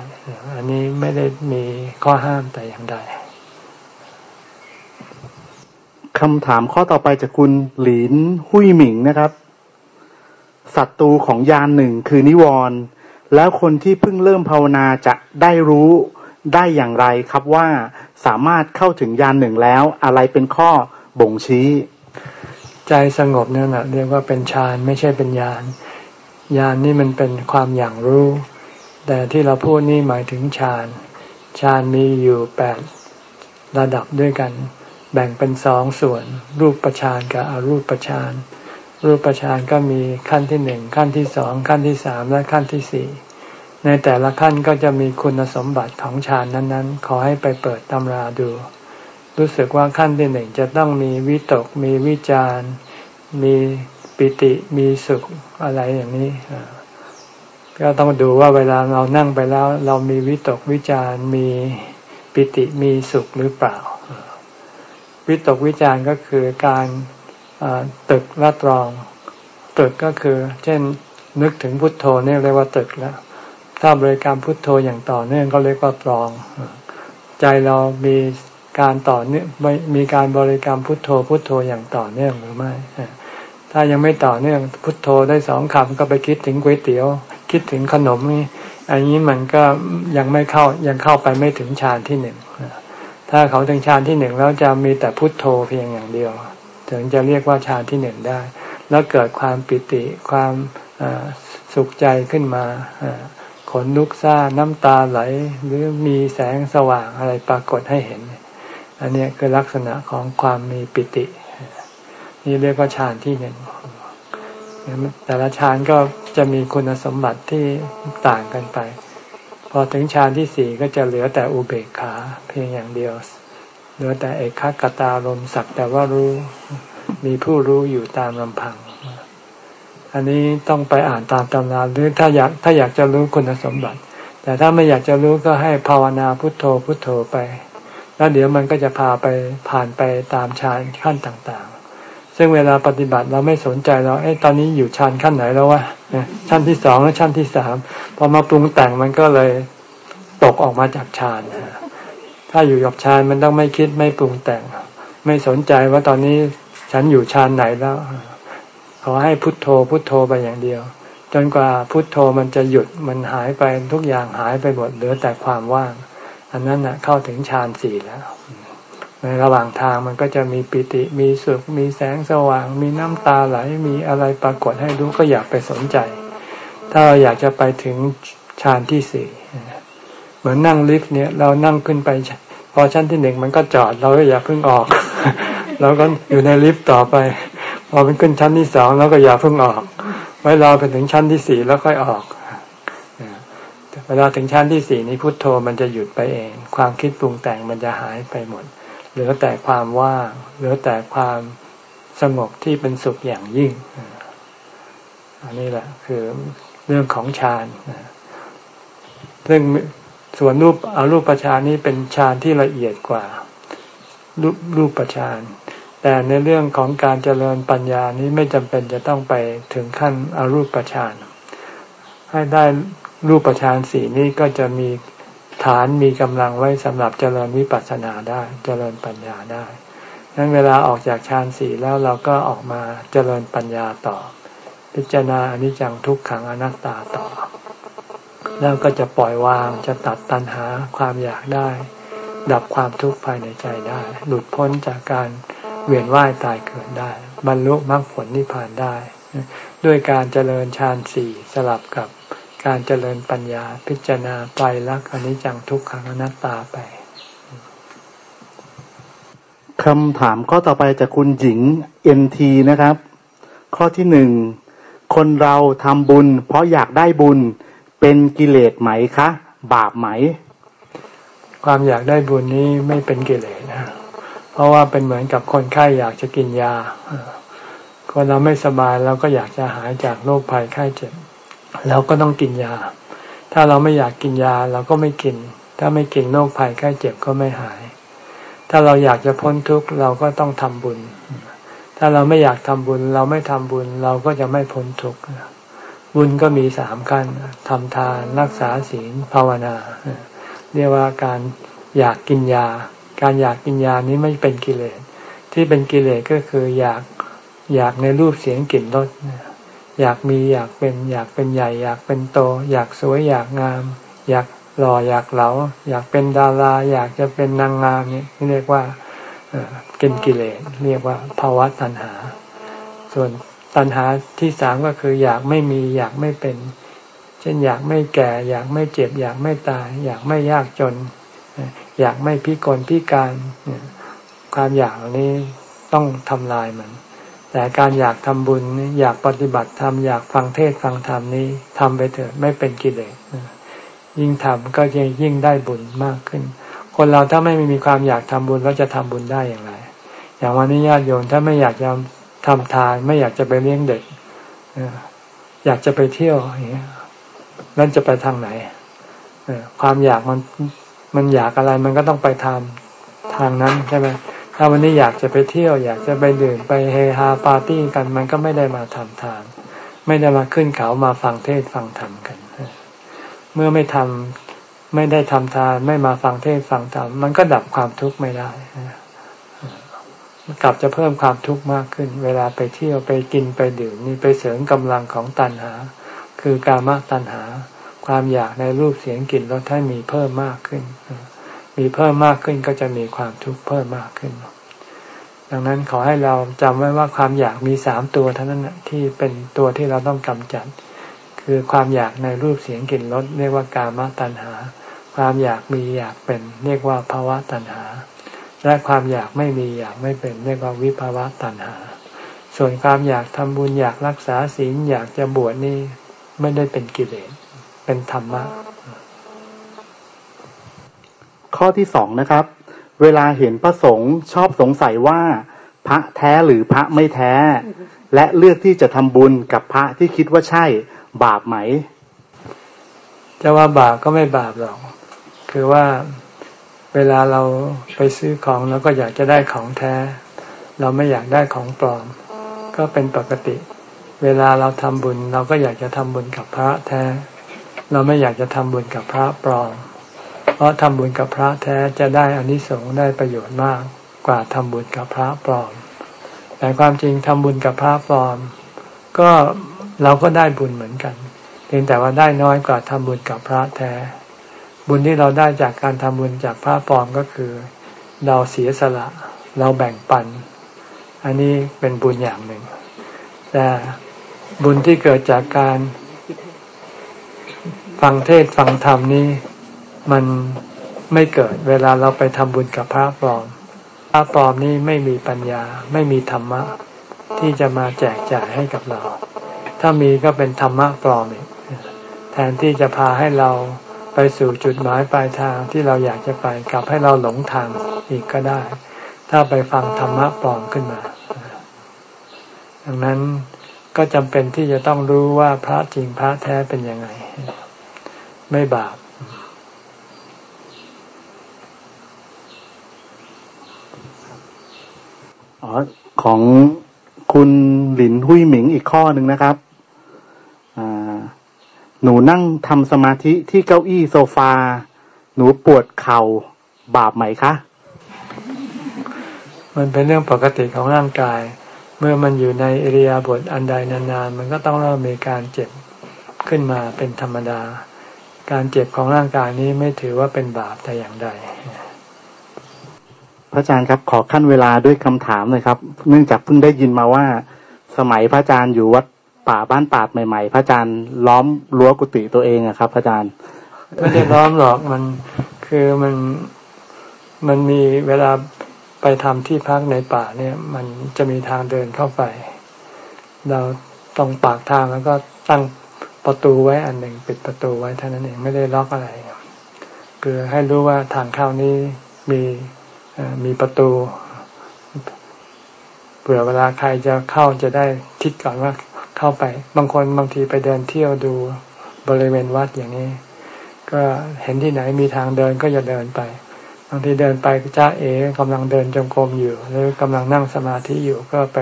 Speaker 1: อันนี้ไม่ได้มีข้อห้ามแต่อย่างใด
Speaker 3: คำถามข้อต่อไปจากคุณหลินหุยหมิงนะครับศัตรูของยานหนึ่งคือนิวรณ์แล้วคนที่เพิ่งเริ่มภาวนาจะได้รู้ ได้อย่างไรครับว่าสามารถเข้าถึงยานหนึ่งแล้ว อะไรเป็นข้อบ่งชี้
Speaker 1: ใจสงบเนี่ยนะเรียกว่าเป็นฌานไม่ใช่เป็นยานยานนี่มันเป็นความอย่างรู้ แต่ที่เราพูดนี่หมายถึงฌานฌานมีอยู่แปดระดับด้วยกัน แบ่งเป็นสองส่วน รูปประฌานกับอรูปประฌานรูปฌานก็มีขั้นที่หนึ่งขั้นที่สองขั้นที่สามและขั้นที่สี่ ในแต่ละขั้นก็จะมีคุณสมบัติของฌานนั้นๆ ขอให้ไปเปิดตำราดู รู้สึกว่าขั้นที่หนึ่งจะต้องมีวิตก มีวิจารมีปิติมีสุขอะไรอย่างนี้ก็ต้องดูว่าเวลาเรานั่งไปแล้ว เรามีวิตกวิจารมีปิติมีสุขหรือเปล่า วิตกวิจารก็คือการตึกละตรองตึกก็คือ เช่นนึกถึงพุทโธนี่เรียกว่าตึกแล้ว ถ้าบริกรรมพุทโธอย่างต่อเนื่องก็เรียกว่าตรอง ใจเรามีการต่อเนื่องมีการบริกรรมพุทโธพุทโธอย่างต่อเนื่องหรือไม่ถ้ายังไม่ต่อเนื่องพุทโธได้สองคำก็ไปคิดถึงก๋วยเตี๋ยว คิดถึงขนมนี่อันนี้มันก็ยังไม่เข้ายังเข้าไปไม่ถึงฌานที่หนึ่งถ้าเขาถึงฌานที่หนึ่งแล้วจะมีแต่พุทโธเพียงอย่างเดียว ถึงจะเรียกว่าฌานที่หนึ่งได้ แล้วเกิดความปิติความสุขใจขึ้นมา ขนลุกซ่าน้ำตาไหล หรือมีแสงสว่างอะไรปรากฏให้เห็น อันนี้คือลักษณะของความมีปิติ นี่เรียกว่าฌานที่หนึ่งแต่ละฌานก็จะมีคุณสมบัติที่ต่างกันไป พอถึงฌานที่สี่ก็จะเหลือแต่อุเบกขาเพียงอย่างเดียว เหลือแต่เอกขตาลมสักแต่ว่ารู้ มีผู้รู้อยู่ตามลำพัง อันนี้ต้องไปอ่านตามตำราหรือถ้าอยากถ้าอยากจะรู้คุณสมบัติ แต่ถ้าไม่อยากจะรู้ก็ให้ภาวนาพุทโธพุทโธไป แล้วเดี๋ยวมันก็จะพาไปผ่านไปตามฌานขั้นต่างๆ ซึ่งเวลาปฏิบัติเราไม่สนใจเราเอ้ตอนนี้อยู่ฌานขั้นไหนแล้ววะชั้นที่สองแล้วชั้นที่สามพอมาปรุงแต่งมันก็เลยตกออกมาจากฌานถ้าอยู่กับฌานมันต้องไม่คิดไม่ปรุงแต่ง ไม่สนใจว่าตอนนี้ฉันอยู่ฌานไหนแล้ว ขอให้พุทโธพุทโธไปอย่างเดียว จนกว่าพุทโธมันจะหยุดมันหายไปทุกอย่างหายไปหมดเหลือแต่ความว่าง อันนั้นนะเข้าถึงฌานสี่แล้วในระหว่างทางมันก็จะมีปิติมีสุข มีแสงสว่าง มีน้ำตาไหลมีอะไรปรากฏให้รู้ก็อยากไปสนใจ ถ้าเราอยากจะไปถึงฌานที่สี่เหมือนนั่งลิฟต์เนี่ยเรานั่งขึ้นไป พอชั้นที่หนึ่งมันก็จอดเราก็อย่าเพิ่งออกเราก็อยู่ในลิฟต์ต่อไป พอเป็นขึ้นชั้นที่สองเราก็อย่าเพิ่งออก ไว้รอไปถึงชั้นที่สี่แล้วค่อยออกเวลาถึงชั้นที่สี่นี้พุทโธมันจะหยุดไปเอง ความคิดปรุงแต่งมันจะหายไปหมด เหลือแต่ความว่างเหลือแต่ความสงบที่เป็นสุขอย่างยิ่ง อันนี้แหละคือเรื่องของฌานเรื่องส่วนรูปอารูปฌานนี้เป็นฌานที่ละเอียดกว่า รูปรูปฌาน แต่ในเรื่องของการเจริญปัญญานี้ไม่จำเป็นจะต้องไปถึงขั้นอารูปฌานให้ได้รูปฌานสี่นี้ก็จะมีฐานมีกำลังไว้สำหรับเจริญวิปัสสนาได้เจริญปัญญาได้นั้นเวลาออกจากฌานสี่แล้วเราก็ออกมาเจริญปัญญาต่อ พิจารณาอนิจจังทุกขังอนัตตาต่อ แล้วก็จะปล่อยวางจะตัดตัณหาความอยากได้ ดับความทุกข์ภายในใจได้ หลุดพ้นจากการ เวียนว่ายตายเกิดได้ บรรลุมรรคผลนิพพานได้ ด้วยการเจริญฌานสี่สลับกับการเจริญปัญญาพิจารณาไตรลักษณ์อนิจจังทุกขังอนัตตาไปคำ
Speaker 3: ถามข้อต่อไปจากคุณหญิงเอ็นทีนะครับ ข้อที่หนึ่งคนเราทำบุญ เพราะอยากได้บุญเป็นกิเลสไหมคะ บาปไหม
Speaker 1: ความอยากได้บุญนี้ไม่เป็นกิเลสนะ เพราะว่าเป็นเหมือนกับคนไข้อยากจะกินยาคนเราไม่สบายเราก็อยากจะหายจากโรคภัยไข้เจ็บเราก็ต้องกินยา ถ้าเราไม่อยากกินยาเราก็ไม่กิน ถ้าไม่กินโรคภัยไข้เจ็บก็ไม่หาย ถ้าเราอยากจะพ้นทุกข์เราก็ต้องทำบุญ ถ้าเราไม่อยากทำบุญ เราไม่ทำบุญเราก็จะไม่พ้นทุกข์บุญก็มีสามขั้นทำทานรักษาศีลภาวนา เรียกว่าการอยากกินยา การอยากกินยานี้ไม่เป็นกิเลส ที่เป็นกิเลสก็คืออยากอยากในรูปเสียงกลิ่นรสอยากมีอยากเป็นอยากเป็นใหญ่ อยากเป็นโต อยากสวยอยากงาม อยากหล่ออยากเหลา อยากเป็นดารา อยากจะเป็นนางงามนี่เรียกว่าเป็นกิเลสเรียกว่าภาวะตัณหา ส่วนตัณหาที่สามก็คือ อยากไม่มีอยากไม่เป็น เช่นอยากไม่แก่ อยากไม่เจ็บ อยากไม่ตาย อยากไม่ยากจน อยากไม่พิกลพิการความอยากเหล่านี้ต้องทำลายมัน แต่การอยากทำบุญอยากปฏิบัติธรรมอยากฟังเทศฟังธรรมนี้ทำไปเถิดไม่เป็นกิเลสยิ่งทำก็จะยิ่งได้บุญมากขึ้น คนเราถ้าไม่มีความอยากทำบุญเราจะทำบุญได้อย่างไร อย่างวันนี้ญาติโยมถ้าไม่อยากจะทำทาน ไม่อยากจะไปเลี้ยงเด็กอยากจะไปเที่ยวอย่างเงี้ยนั่นจะไปทางไหนความอยากมัน มันอยากอะไรมันก็ต้องไปทำทางนั้นใช่ไหมถ้าวันนี้อยากจะไปเที่ยว อยากจะไปดื่มไปเฮฮาปาร์ตี้กัน มันก็ไม่ได้มาทำทาน ไม่ได้มาขึ้นเขามาฟังเทศฟังธรรมกัน เมื่อไม่ทำไม่ได้ทำทาน ไม่มาฟังเทศฟังธรรมมันก็ดับความทุกข์ไม่ได้กลับจะเพิ่มความทุกข์มากขึ้น เวลาไปเที่ยวไปกินไปดื่มนี่ไปเสริมกำลังของตัณหา คือกามตัณหา ความอยากในรูปเสียงกลิ่นรสให้มีเพิ่มมากขึ้น มีเพิ่มมากขึ้นก็จะมีความทุกข์เพิ่มมากขึ้น ดังนั้นขอให้เราจำไว้ว่าความอยากมีสามตัวเท่านั้นที่เป็นตัวที่เราต้องกำจัด คือความอยากในรูปเสียงกลิ่นรสเรียกว่ากามตัณหา ความอยากมีอยากเป็น เรียกว่าภาวะตัณหา และความอยากไม่มีอยากไม่เป็น เรียกว่าวิภาวะตัณหา ส่วนความอยากทำบุญอยากรักษาศีลอยากจะบวชนี่ไม่ได้เป็นกิเลส เป็นธรรมะ
Speaker 3: ข้อที่สองนะครับ เวลาเห็นพระสงฆ์ชอบสงสัยว่า พระแท้หรือพระไม่แท้ และเลือกที่จะทำบุญกับพระที่คิดว่าใช่บาปไหม
Speaker 1: จะว่าบาปก็ไม่บาปหรอก คือว่าเวลาเราไปซื้อของเราก็อยากจะได้ของแท้ เราไม่อยากได้ของปลอม ก็เป็นปกติ เวลาเราทำบุญ เราก็อยากจะทำบุญกับพระแท้ เราไม่อยากจะทำบุญกับพระปลอม เพราะทำบุญกับพระแท้จะได้อานิสงส์ได้ประโยชน์มากกว่าทำบุญกับพระปลอม แต่ความจริงทำบุญกับพระปลอม ก็เราก็ได้บุญเหมือนกัน เพียงแต่ว่าได้น้อยกว่าทำบุญกับพระแท้ บุญที่เราได้จากการทำบุญจากพระปลอมก็คือ เราเสียสละ เราแบ่งปัน อันนี้เป็นบุญอย่างหนึ่ง แต่บุญที่เกิดจากการ ฟังเทศฟังธรรมนี้ มันไม่เกิดเวลาเราไปทำบุญกับพระปลอม พระปลอมนี่ไม่มีปัญญาไม่มีธรรมะ ที่จะมาแจกจ่ายให้กับเรา ถ้ามีก็เป็นธรรมะปลอมอีกแทนที่จะพาให้เราไปสู่จุดหมายปลายทางที่เราอยากจะไปกลับให้เราหลงทางอีกก็ได้ ถ้าไปฟังธรรมะปลอมขึ้นมา ดังนั้นก็จำเป็นที่จะต้องรู้ว่าพระจริงพระแท้เป็นยังไง ไม่บาป
Speaker 3: อ๋อ ของคุณหลินหุยหมิงอีกข้อหนึ่งนะครับ หนูนั่งทำสมาธิที่เก้าอี้โซฟา หนูปวดเข่าบาปไหมคะ
Speaker 1: มันเป็นเรื่องปกติของร่างกาย เมื่อมันอยู่ในอิริยาบถอันใดนานๆ มันก็ต้องเริ่มมีการเจ็บขึ้นมาเป็นธรรมดา การเจ็บของร่างกายนี้ไม่ถือว่าเป็นบาปแต่อย่างใด
Speaker 3: พระอาจารย์ครับขอขั้นเวลาด้วยคำถามเลยครับ เนื่องจากเพิ่งได้ยินมาว่า สมัยพระอาจารย์อยู่วัดป่าบ้านป่าใหม่ ๆ พระอาจารย์ล้อมรั้วกุฏิตัวเองอะครับ พระอาจารย์
Speaker 1: ไม่ได้ล้อมหรอกมันคือมันมันมีเวลาไปทำที่พักในป่าเนี่ย มันจะมีทางเดินเข้าไป เราตรงปากทางแล้วก็ตั้ง ประตูไว้อันหนึ่ง ปิดประตูไว้เท่านั้นเองไม่ได้ล็อกอะไร คือให้รู้ว่าทางเข้านี้มีมีประตูเผื่อเวลาใครจะเข้าจะได้คิดก่อนว่าเข้าไป บางคนบางทีไปเดินเที่ยวดูบริเวณวัดอย่างนี้ ก็เห็นที่ไหนมีทางเดินก็จะเดินไปบางทีเดินไปจ้าเอ๋กำลังเดินจงกรมอยู่ หรือกำลังนั่งสมาธิอยู่ก็ไป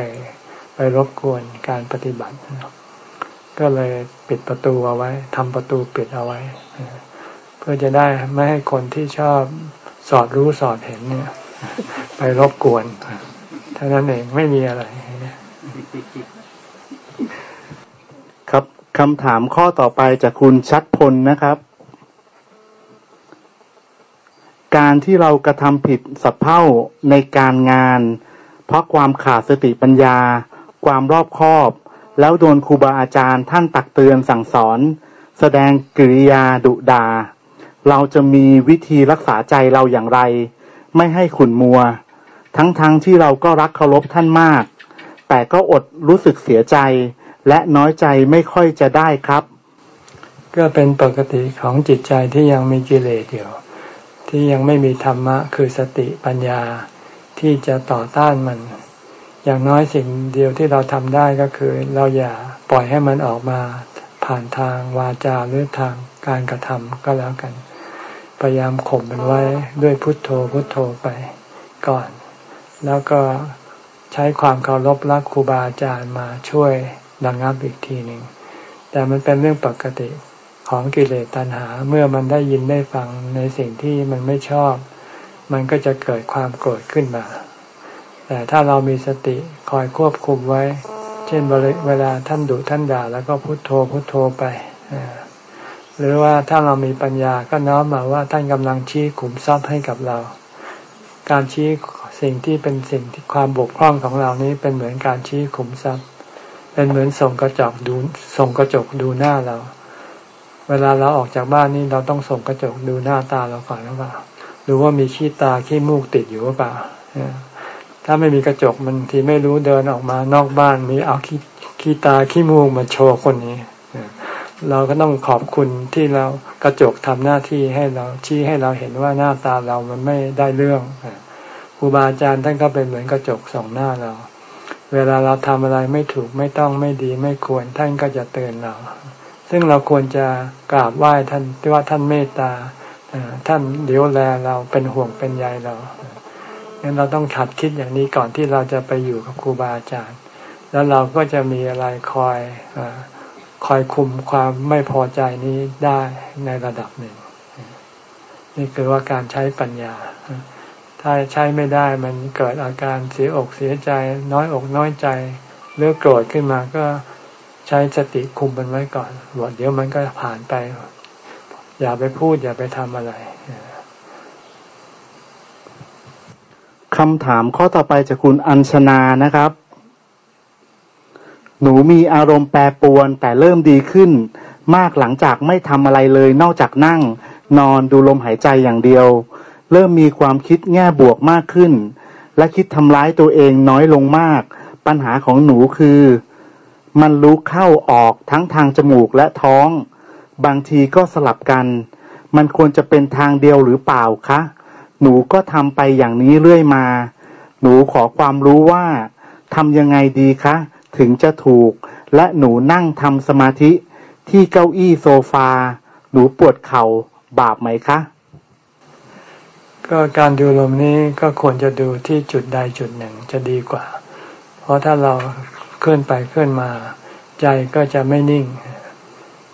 Speaker 1: ไปรบกวนการปฏิบัติ ก็เลยปิดประตูเอาไว้ทำประตูปิดเอาไว้ เพื่อจะได้ไม่ให้คนที่ชอบสอดรู้สอดเห็นเนี่ย ไปรบกวนเท่านั้นเองไม่มีอะไร
Speaker 3: ครับคำถามข้อต่อไปจากคุณชัดพลนะครับ การที่เรากระทำผิดสับเพ่าในการงาน เพราะความขาดสติปัญญา ความรอบคอบ แล้วโดนครูบาอาจารย์ท่านตักเตือนสั่งสอน แสดงกิริยาดุดา เราจะมีวิธีรักษาใจเราอย่างไร ไม่ให้ขุนมัว ทั้งๆทที่เราก็รักเคารพท่านมาก แต่ก็อดรู้สึกเสียใจ และน้อยใจไม่ค่อยจะได้ครับ
Speaker 1: ก็เป็นปกติของจิตใจที่ยังมีกิเลสอยู่ที่ยังไม่มีธรรมะคือสติปัญญาที่จะต่อต้านมัน อย่างน้อยสิ่งเดียวที่เราทำได้ก็คือ เราอย่าปล่อยให้มันออกมาผ่านทางวาจาหรือทางการกระทำก็แล้วกัน พยายามข่มมันไว้ด้วยพุทโธพุทโธไปก่อน แล้วก็ใช้ความเคารพรักครูบาอาจารย์มาช่วยระงับอีกทีหนึ่งแต่มันเป็นเรื่องปกติของกิเลสตัณหาเมื่อมันได้ยินได้ฟังในสิ่งที่มันไม่ชอบ มันก็จะเกิดความโกรธขึ้นมา แต่ถ้าเรามีสติคอยควบคุมไว้ เช่นเวลาท่านดุท่านด่า แล้วก็พุโทโธพุโทโธไป หรือว่าถ้าเรามีปัญญาก็น้อมมาว่าท่านกำลังชี้ขุมทรัพย์ให้กับเรา การชี้สิ่งที่เป็นสิ่งที่ความบกพร่องของเรานี้เป็นเหมือนการชี้ขุมทรัพย์ เป็นเหมือนส่งกระจกดูส่งกระจกดูหน้าเรา เวลาเราออกจากบ้านนี่เราต้องส่งกระจกดูหน้าตาเราก่อนหรือเปล่าหรือว่ามีขี้ตาขี้มูกติดอยู่หรือเปล่า ถ้าไม่มีกระจกมันทีไม่รู้เดินออกมานอกบ้านมีเอาขี้ขี้ตาขี้มูกมาโชว์คนนี้ เราก็ต้องขอบคุณที่เรากระจกทำหน้าที่ให้เราชี้ให้เราเห็นว่าหน้าตาเรามันไม่ได้เรื่องครูบาอาจารย์ท่านก็เป็นเหมือนกระจกส่องหน้าเรา เวลาเราทำอะไรไม่ถูกไม่ต้องไม่ดีไม่ควรท่านก็จะเตือนเรา ซึ่งเราควรจะกราบไหว้ท่านที่ว่าท่านเมตตาท่านเดี๋ยวแลเราเป็นห่วงเป็นใยเรา งั้นเราต้องขัดคิดอย่างนี้ก่อนที่เราจะไปอยู่กับครูบาอาจารย์ แล้วเราก็จะมีอะไรคอยอคอยคุมความไม่พอใจนี้ได้ในระดับหนึ่ง นี่คือว่าการใช้ปัญญา ถ้าใช้ไม่ได้มันเกิดอาการเสียอกเสียใจ น้อยอกน้อยใจหรือโกรธขึ้นมาก็ใช้สติคุมมันไว้ก่อนบอกเดี๋ยวมันก็ผ่านไป อย่าไปพูดอย่าไปทำอะไร
Speaker 3: คำถามข้อต่อไปจากคุณอัญชนานะครับ หนูมีอารมณ์แปรปรวนแต่เริ่มดีขึ้น มากหลังจากไม่ทำอะไรเลยนอกจากนั่ง นอนดูลมหายใจอย่างเดียว เริ่มมีความคิดแง่บวกมากขึ้น และคิดทำร้ายตัวเองน้อยลงมาก ปัญหาของหนูคือ มันรู้เข้าออกทั้งทางจมูกและท้อง บางทีก็สลับกัน มันควรจะเป็นทางเดียวหรือเปล่าคะ หนูก็ทำไปอย่างนี้เรื่อยมา หนูขอความรู้ว่าทำยังไงดีคะ ถึงจะถูก และหนูนั่งทำสมาธิที่เก้าอี้โซฟา หนูปวดเขา่าบาปไหมคะ
Speaker 1: ก็การดูลมนี้ก็ควรจะดูที่จุดใดจุดหนึ่งจะดีกว่า เพราะถ้าเราเคลื่อนไปเคลื่อนมา ใจก็จะไม่นิ่ง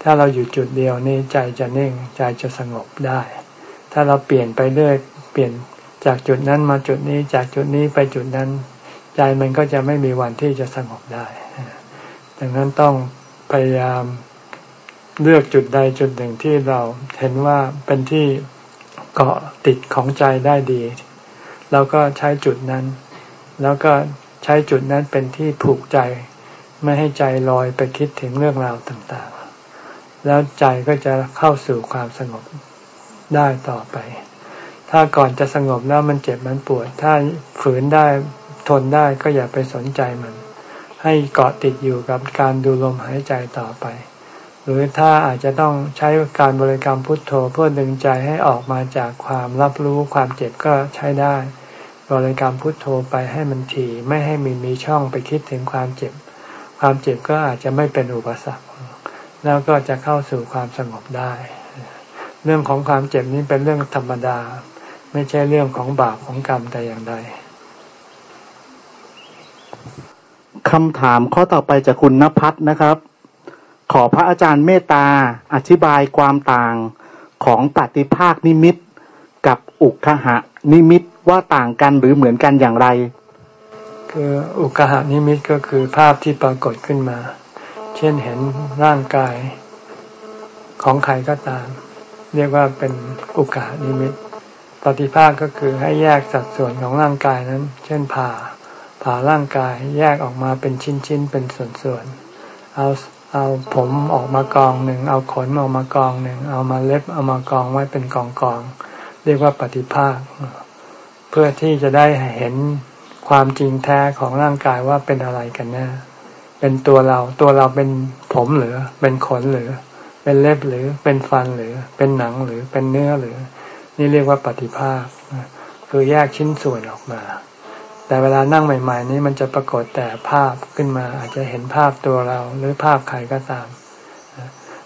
Speaker 1: ถ้าเราอยู่จุดเดียวนี่ใจจะนิ่ง ใจจะสงบได้ ถ้าเราเปลี่ยนไปเรื่อย ลี่ยนจากจุดนั้นมาจุดนี้จากจุดนี้ไปจุดนั้น ใจมันก็จะไม่มีวันที่จะสงบได้ดังนั้นต้องพยายามเลือกจุดใดจุดหนึ่งที่เราเห็นว่าเป็นที่เกาะติดของใจได้ดีแล้วก็ใช้จุดนั้น แล้วก็ใช้จุดนั้นเป็นที่ผูกใจ ไม่ให้ใจลอยไปคิดถึงเรื่องราวต่างๆ แล้วใจก็จะเข้าสู่ความสงบได้ต่อไป ถ้าก่อนจะสงบแล้วมันเจ็บมันปวด ถ้าฝืนได้ทนได้ก็อย่าไปสนใจมัน ให้เกาะติดอยู่กับการดูลมหายใจต่อไป หรือถ้าอาจจะต้องใช้การบริกรรมพุทโธเพื่อดึงใจให้ออกมาจากความรับรู้ความเจ็บก็ใช้ได้ บริกรรมพุทโธไปให้มันถี่ไม่ให้มีมีช่องไปคิดถึงความเจ็บ ความเจ็บก็อาจจะไม่เป็นอุปสรรค แล้วก็จะเข้าสู่ความสงบได้ เรื่องของความเจ็บนี้เป็นเรื่องธรรมดา ไม่ใช่เรื่องของบาปของกรรมแต่อย่างใด
Speaker 3: คำถามข้อต่อไปจากคุณนภัทรนะครับ ขอพระอาจารย์เมตตาอธิบายความต่างของปฏิภาคนิมิต กับอุคหะนิมิตว่าต่างกันหรือเหมือนกันอย่างไร
Speaker 1: คืออุคหะนิมิตก็คือภาพที่ปรากฏขึ้นมา เช่นเห็นร่างกายของใครก็ตาม เรียกว่าเป็นอุคหะนิมิต ปฏิภาคก็คือให้แยกสัดส่วนของร่างกายนั้น เช่นผ่า ผ่าร่างกายแยกออกมาเป็นชิ้นๆ เป็นส่วนๆ เอา เอาผมออกมากองหนึ่ง เอาขนออกมากองหนึ่ง เอามาเล็บเอามากองไว้เป็นกองกอง เรียกว่าปฏิภาค เพื่อที่จะได้เห็นความจริงแท้ของร่างกายว่าเป็นอะไรกันแน่เป็นตัวเรา ตัวเราเป็นผมหรือ เป็นขนหรือ เป็นเล็บหรือ เป็นฟันหรือ เป็นหนังหรือ เป็นเนื้อหรือ นี่เรียกว่าปฏิภาคคือแยกชิ้นส่วนออกมา แต่เวลานั่งใหม่ ๆ นี้มันจะปรากฏแต่ภาพขึ้นมา อาจจะเห็นภาพตัวเราหรือภาพใครก็ตาม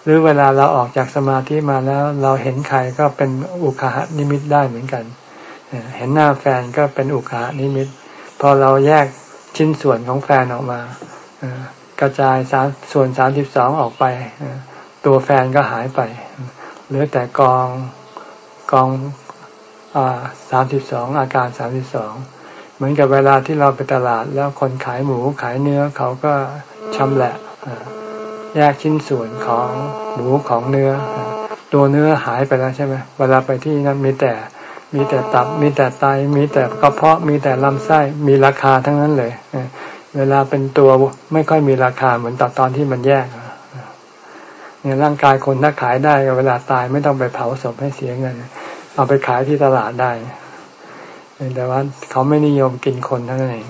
Speaker 1: หรือเวลาเราออกจากสมาธิมาแล้วเราเห็นใครก็เป็นอุคหนิมิตได้เหมือนกัน เห็นหน้าแฟนก็เป็นอุคหนิมิต พอเราแยกชิ้นส่วนของแฟนออกมากระจายสามส่วนสามสิบสองออกไป ตัวแฟนก็หายไป เหลือแต่กอง กองสามสิบสองอาการสามสิบสองเหมือนกับเวลาที่เราไปตลาดแล้วคนขายหมูขายเนื้อเขาก็ชำแหละแยกชิ้นส่วนของหมูของเนื้อ ตัวเนื้อหายไปแล้วใช่ไหมเวลาไปที่นั้นมีแต่มีแต่ตับ มีแต่ไต มีแต่กระเพาะ มีแต่ลำไส้ มีราคาทั้งนั้นเลย เวลาเป็นตัวไม่ค่อยมีราคาเหมือนตอนตอนที่มันแยก เนี่ยร่างกายคนถ้าขายได้เวลาตายไม่ต้องไปเผาศพให้เสียเงิน เอาไปขายที่ตลาดได้แต่ว่าเขาไม่นิยมกินคนเท่านั้นเอง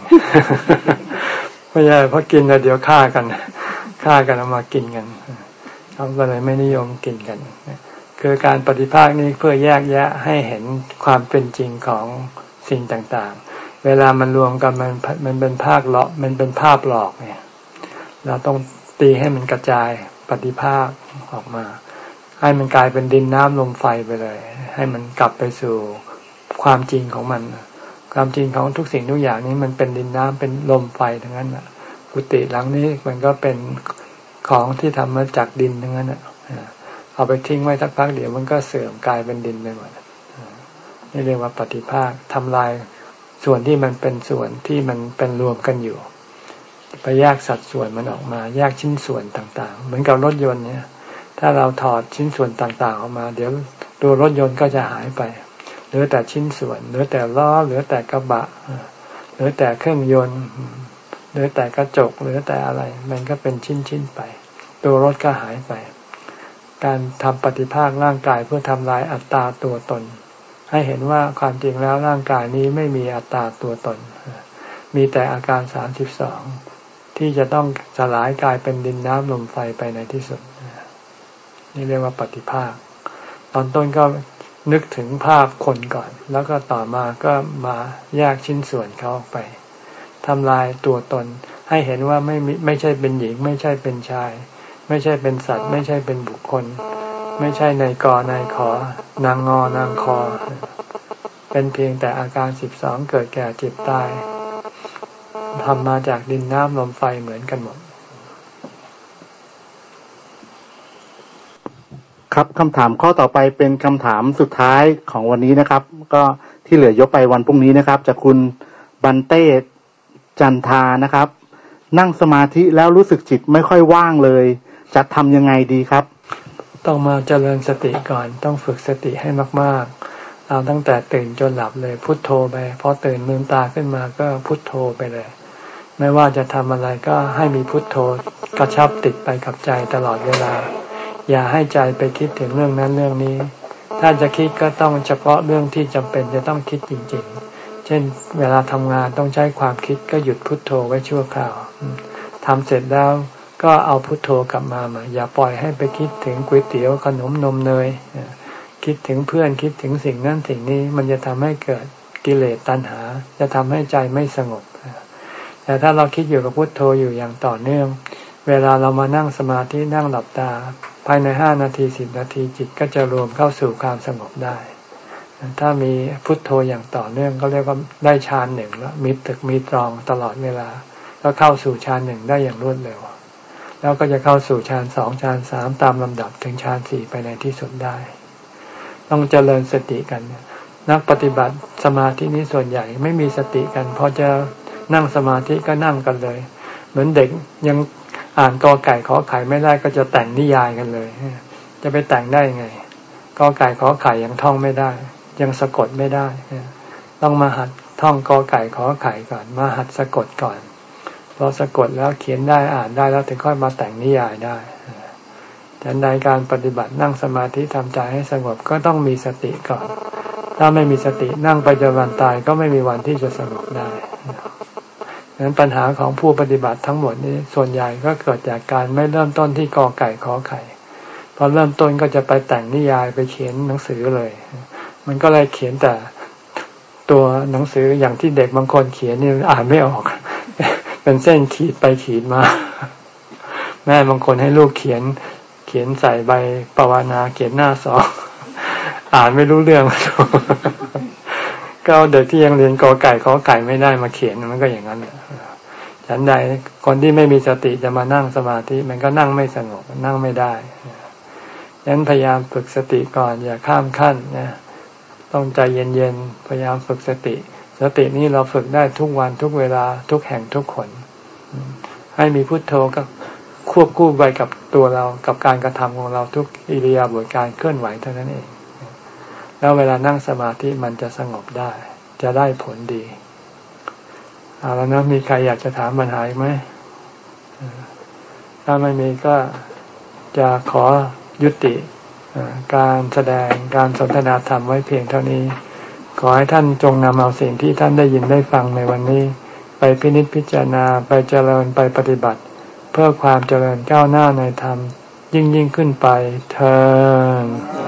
Speaker 1: ไม่ใช่เพราะกินแล้วเดี๋ยวฆ่ากันฆ่ากันเอามากินกันเขาก็เลยไม่นิยมกินกันคือการปฏิภาคนี้เพื่อแยกแยะให้เห็นความเป็นจริงของสิ่งต่างๆ เวลามันรวมกันมันมันเป็นภาคหลอกมันเป็นภาพหลอกเนี่ย เราต้องตีให้มันกระจายปฏิภาค ออกมา ให้มันกลายเป็นดินน้ำลมไฟไปเลย ให้มันกลับไปสู่ความจริงของมัน ความจริงของทุกสิ่งทุกอย่างนี้มันเป็นดินน้ำเป็นลมไฟทั้งนั้นอะกุฏิหลังนี้มันก็เป็นของที่ทำมาจากดินทั้งนั้นอะเอาไปทิ้งไว้สักพักเดี๋ยวมันก็เสื่อมกลายเป็นดินไปหมดนี่เรียกว่าปฏิภาคทำลายส่วนที่มันเป็นส่วนที่มันเป็นรวมกันอยู่ ไปแยกสัดส่วนมันออกมา แยกชิ้นส่วนต่าง ๆ เหมือนกับรถยนต์เนี่ย ถ้าเราถอดชิ้นส่วนต่างๆออกมา เดี๋ยวตัวรถยนต์ก็จะหายไป เหลือแต่ชิ้นส่วน เหลือแต่ล้อ เหลือแต่กระบะ เหลือแต่เครื่องยนต์ เหลือแต่กระจก เหลือแต่อะไร มันก็เป็นชิ้นชิ้นไป ตัวรถก็หายไป การทำปฏิภาคร่างกายเพื่อทำลายอัตตาตัวตน ให้เห็นว่าความจริงแล้วร่างกายนี้ไม่มีอัตตาตัวตน มีแต่อาการสามสิบสองที่จะต้องสลายกลายเป็นดินน้ำลมไฟไปในที่สุด นี่เรียกว่าปฏิภาค ตอนต้นก็นึกถึงภาพคนก่อน แล้วก็ต่อมาก็มาแยกชิ้นส่วนเขาออกไปทำลายตัวตน ให้เห็นว่าไม่ไม่ใช่เป็นหญิง ไม่ใช่เป็นชาย ไม่ใช่เป็นสัตว์ ไม่ใช่เป็นบุคคล ไม่ใช่ในกอนายขอนางงอนางคอ เป็นเพียงแต่อาการสิบสองเกิดแก่เจ็บตายทำมาจากดินน้ำลมไฟเหมือนกันหมด
Speaker 3: ครับคำถามข้อต่อไปเป็นคำถามสุดท้ายของวันนี้นะครับ ก็ที่เหลือยกไปวันพรุ่งนี้นะครับ จากคุณบันเต้จันทานะครับ นั่งสมาธิแล้วรู้สึกจิตไม่ค่อยว่างเลย จะทำยังไงดีครับ
Speaker 1: ต้องมาเจริญสติก่อน ต้องฝึกสติให้มากๆเอาตั้งแต่ตื่นจนหลับเลยพุทโธไปพอตื่นมือตาขึ้นมาก็พุทโธไปเลย ไม่ว่าจะทำอะไรก็ให้มีพุทโธกระชับติดไปกับใจตลอดเวลา อย่าให้ใจไปคิดถึงเรื่องนั้นเรื่องนี้ ถ้าจะคิดก็ต้องเฉพาะเรื่องที่จำเป็นจะต้องคิดจริง ๆ เช่น เวลาทำงานต้องใช้ความคิดก็หยุดพุดโทโธไว้ชั่วคราวททำเสร็จแล้วก็เอาพุทโธกลับมามาอย่าปล่อยให้ไปคิดถึงก๋วยเตี๋ยวขนมนมเนยคิดถึงเพื่อนคิดถึงสิ่งนั้นสิ่งนี้มันจะทำให้เกิดกิเลสตัณหา จะทำให้ใจไม่สงบ แต่ถ้าเราคิดอยู่กับพุทโธอยู่อย่างต่อเนื่อง เวลาเรามานั่งสมาธินั่งหลับตา ภายในห้านาทีสิบนาทีจิตก็จะรวมเข้าสู่ความสงบได้ ถ้ามีพุทโธอย่างต่อเนื่องก็เรียกว่าได้ฌานหนึ่งแล้วมีตึกมีตรองตลอดเวลา ก็เข้าสู่ฌานหนึ่งได้อย่างรวดเร็ว แล้วก็จะเข้าสู่ฌานสองฌานสามตามลำดับถึงฌานสี่ไปในที่สุดได้ ต้องเจริญสติกัน นักปฏิบัติสมาธินี้ส่วนใหญ่ไม่มีสติกันพอจะนั่งสมาธิก็นั่งกันเลย เหมือนเด็กยัง อ่านกอไก่ขอไข่ไม่ได้ก็จะแต่งนิยายกันเลย จะไปแต่งได้ไงกอไก่ขอไข่ยังท่องไม่ได้ ยังสะกดไม่ได้ ต้องมาหัดท่องกอไก่ขอไข่ก่อน มาหัดสะกดก่อนพอสะกดแล้วเขียนได้อ่านได้แล้วถึงค่อยมาแต่งนิยายได้แต่ในการปฏิบัตินั่งสมาธิทำใจให้สงบก็ต้องมีสติก่อน ถ้าไม่มีสตินั่งไปจนวันตายก็ไม่มีวันที่จะสงบได้ ดังนั้นปัญหาของผู้ปฏิบัติทั้งหมดนี้ส่วนใหญ่ก็เกิดจากการไม่เริ่มต้นที่กอไก่ขอไข่พอเริ่มต้นก็จะไปแต่งนิยายไปเขียนหนังสือเลย มันก็เลยเขียนแต่ตัวหนังสืออย่างที่เด็กบางคนเขียนนี่อ่านไม่ออก เป็นเส้นขีดไปขีดมา แม่บางคนให้ลูกเขียน เขียนใส่ใบปวานาเขียนหน้าสองอ่านไม่รู้เรื่อง ก็เอาเด็กที่ยังเรียนกอไก่ขอไก่ไม่ได้มาเขียนมันก็อย่างนั้นฉันใดคนที่ไม่มีสติจะมานั่งสมาธิมันก็นั่งไม่สงบนั่งไม่ได้ฉะนั้นพยายามฝึกสติก่อน อย่าข้ามขั้นนะต้องใจเย็นๆพยายามฝึกสติ สตินี้เราฝึกได้ทุกวันทุกเวลาทุกแห่งทุกคนให้มีพุทโธก็ควบคู่ไปกับตัวเรากับการกระทำของเราทุกอิริยาบถการเคลื่อนไหวเท่านั้นเอง แล้วเวลานั่งสมาธิมันจะสงบได้ จะได้ผลดี เอาแล้วนะมีใครอยากจะถามปัญหาไหม ถ้าไม่มีก็จะขอยุติการแสดงการสนทนาธรรมไว้เพียงเท่านี้ ขอให้ท่านจงนำเอาสิ่งที่ท่านได้ยินได้ฟังในวันนี้ ไปพินิจพิจารณาไปเจริญไปปฏิบัติ เพื่อความเจริญก้าวหน้าในธรรม ยิ่งยิ่งขึ้นไปเธอ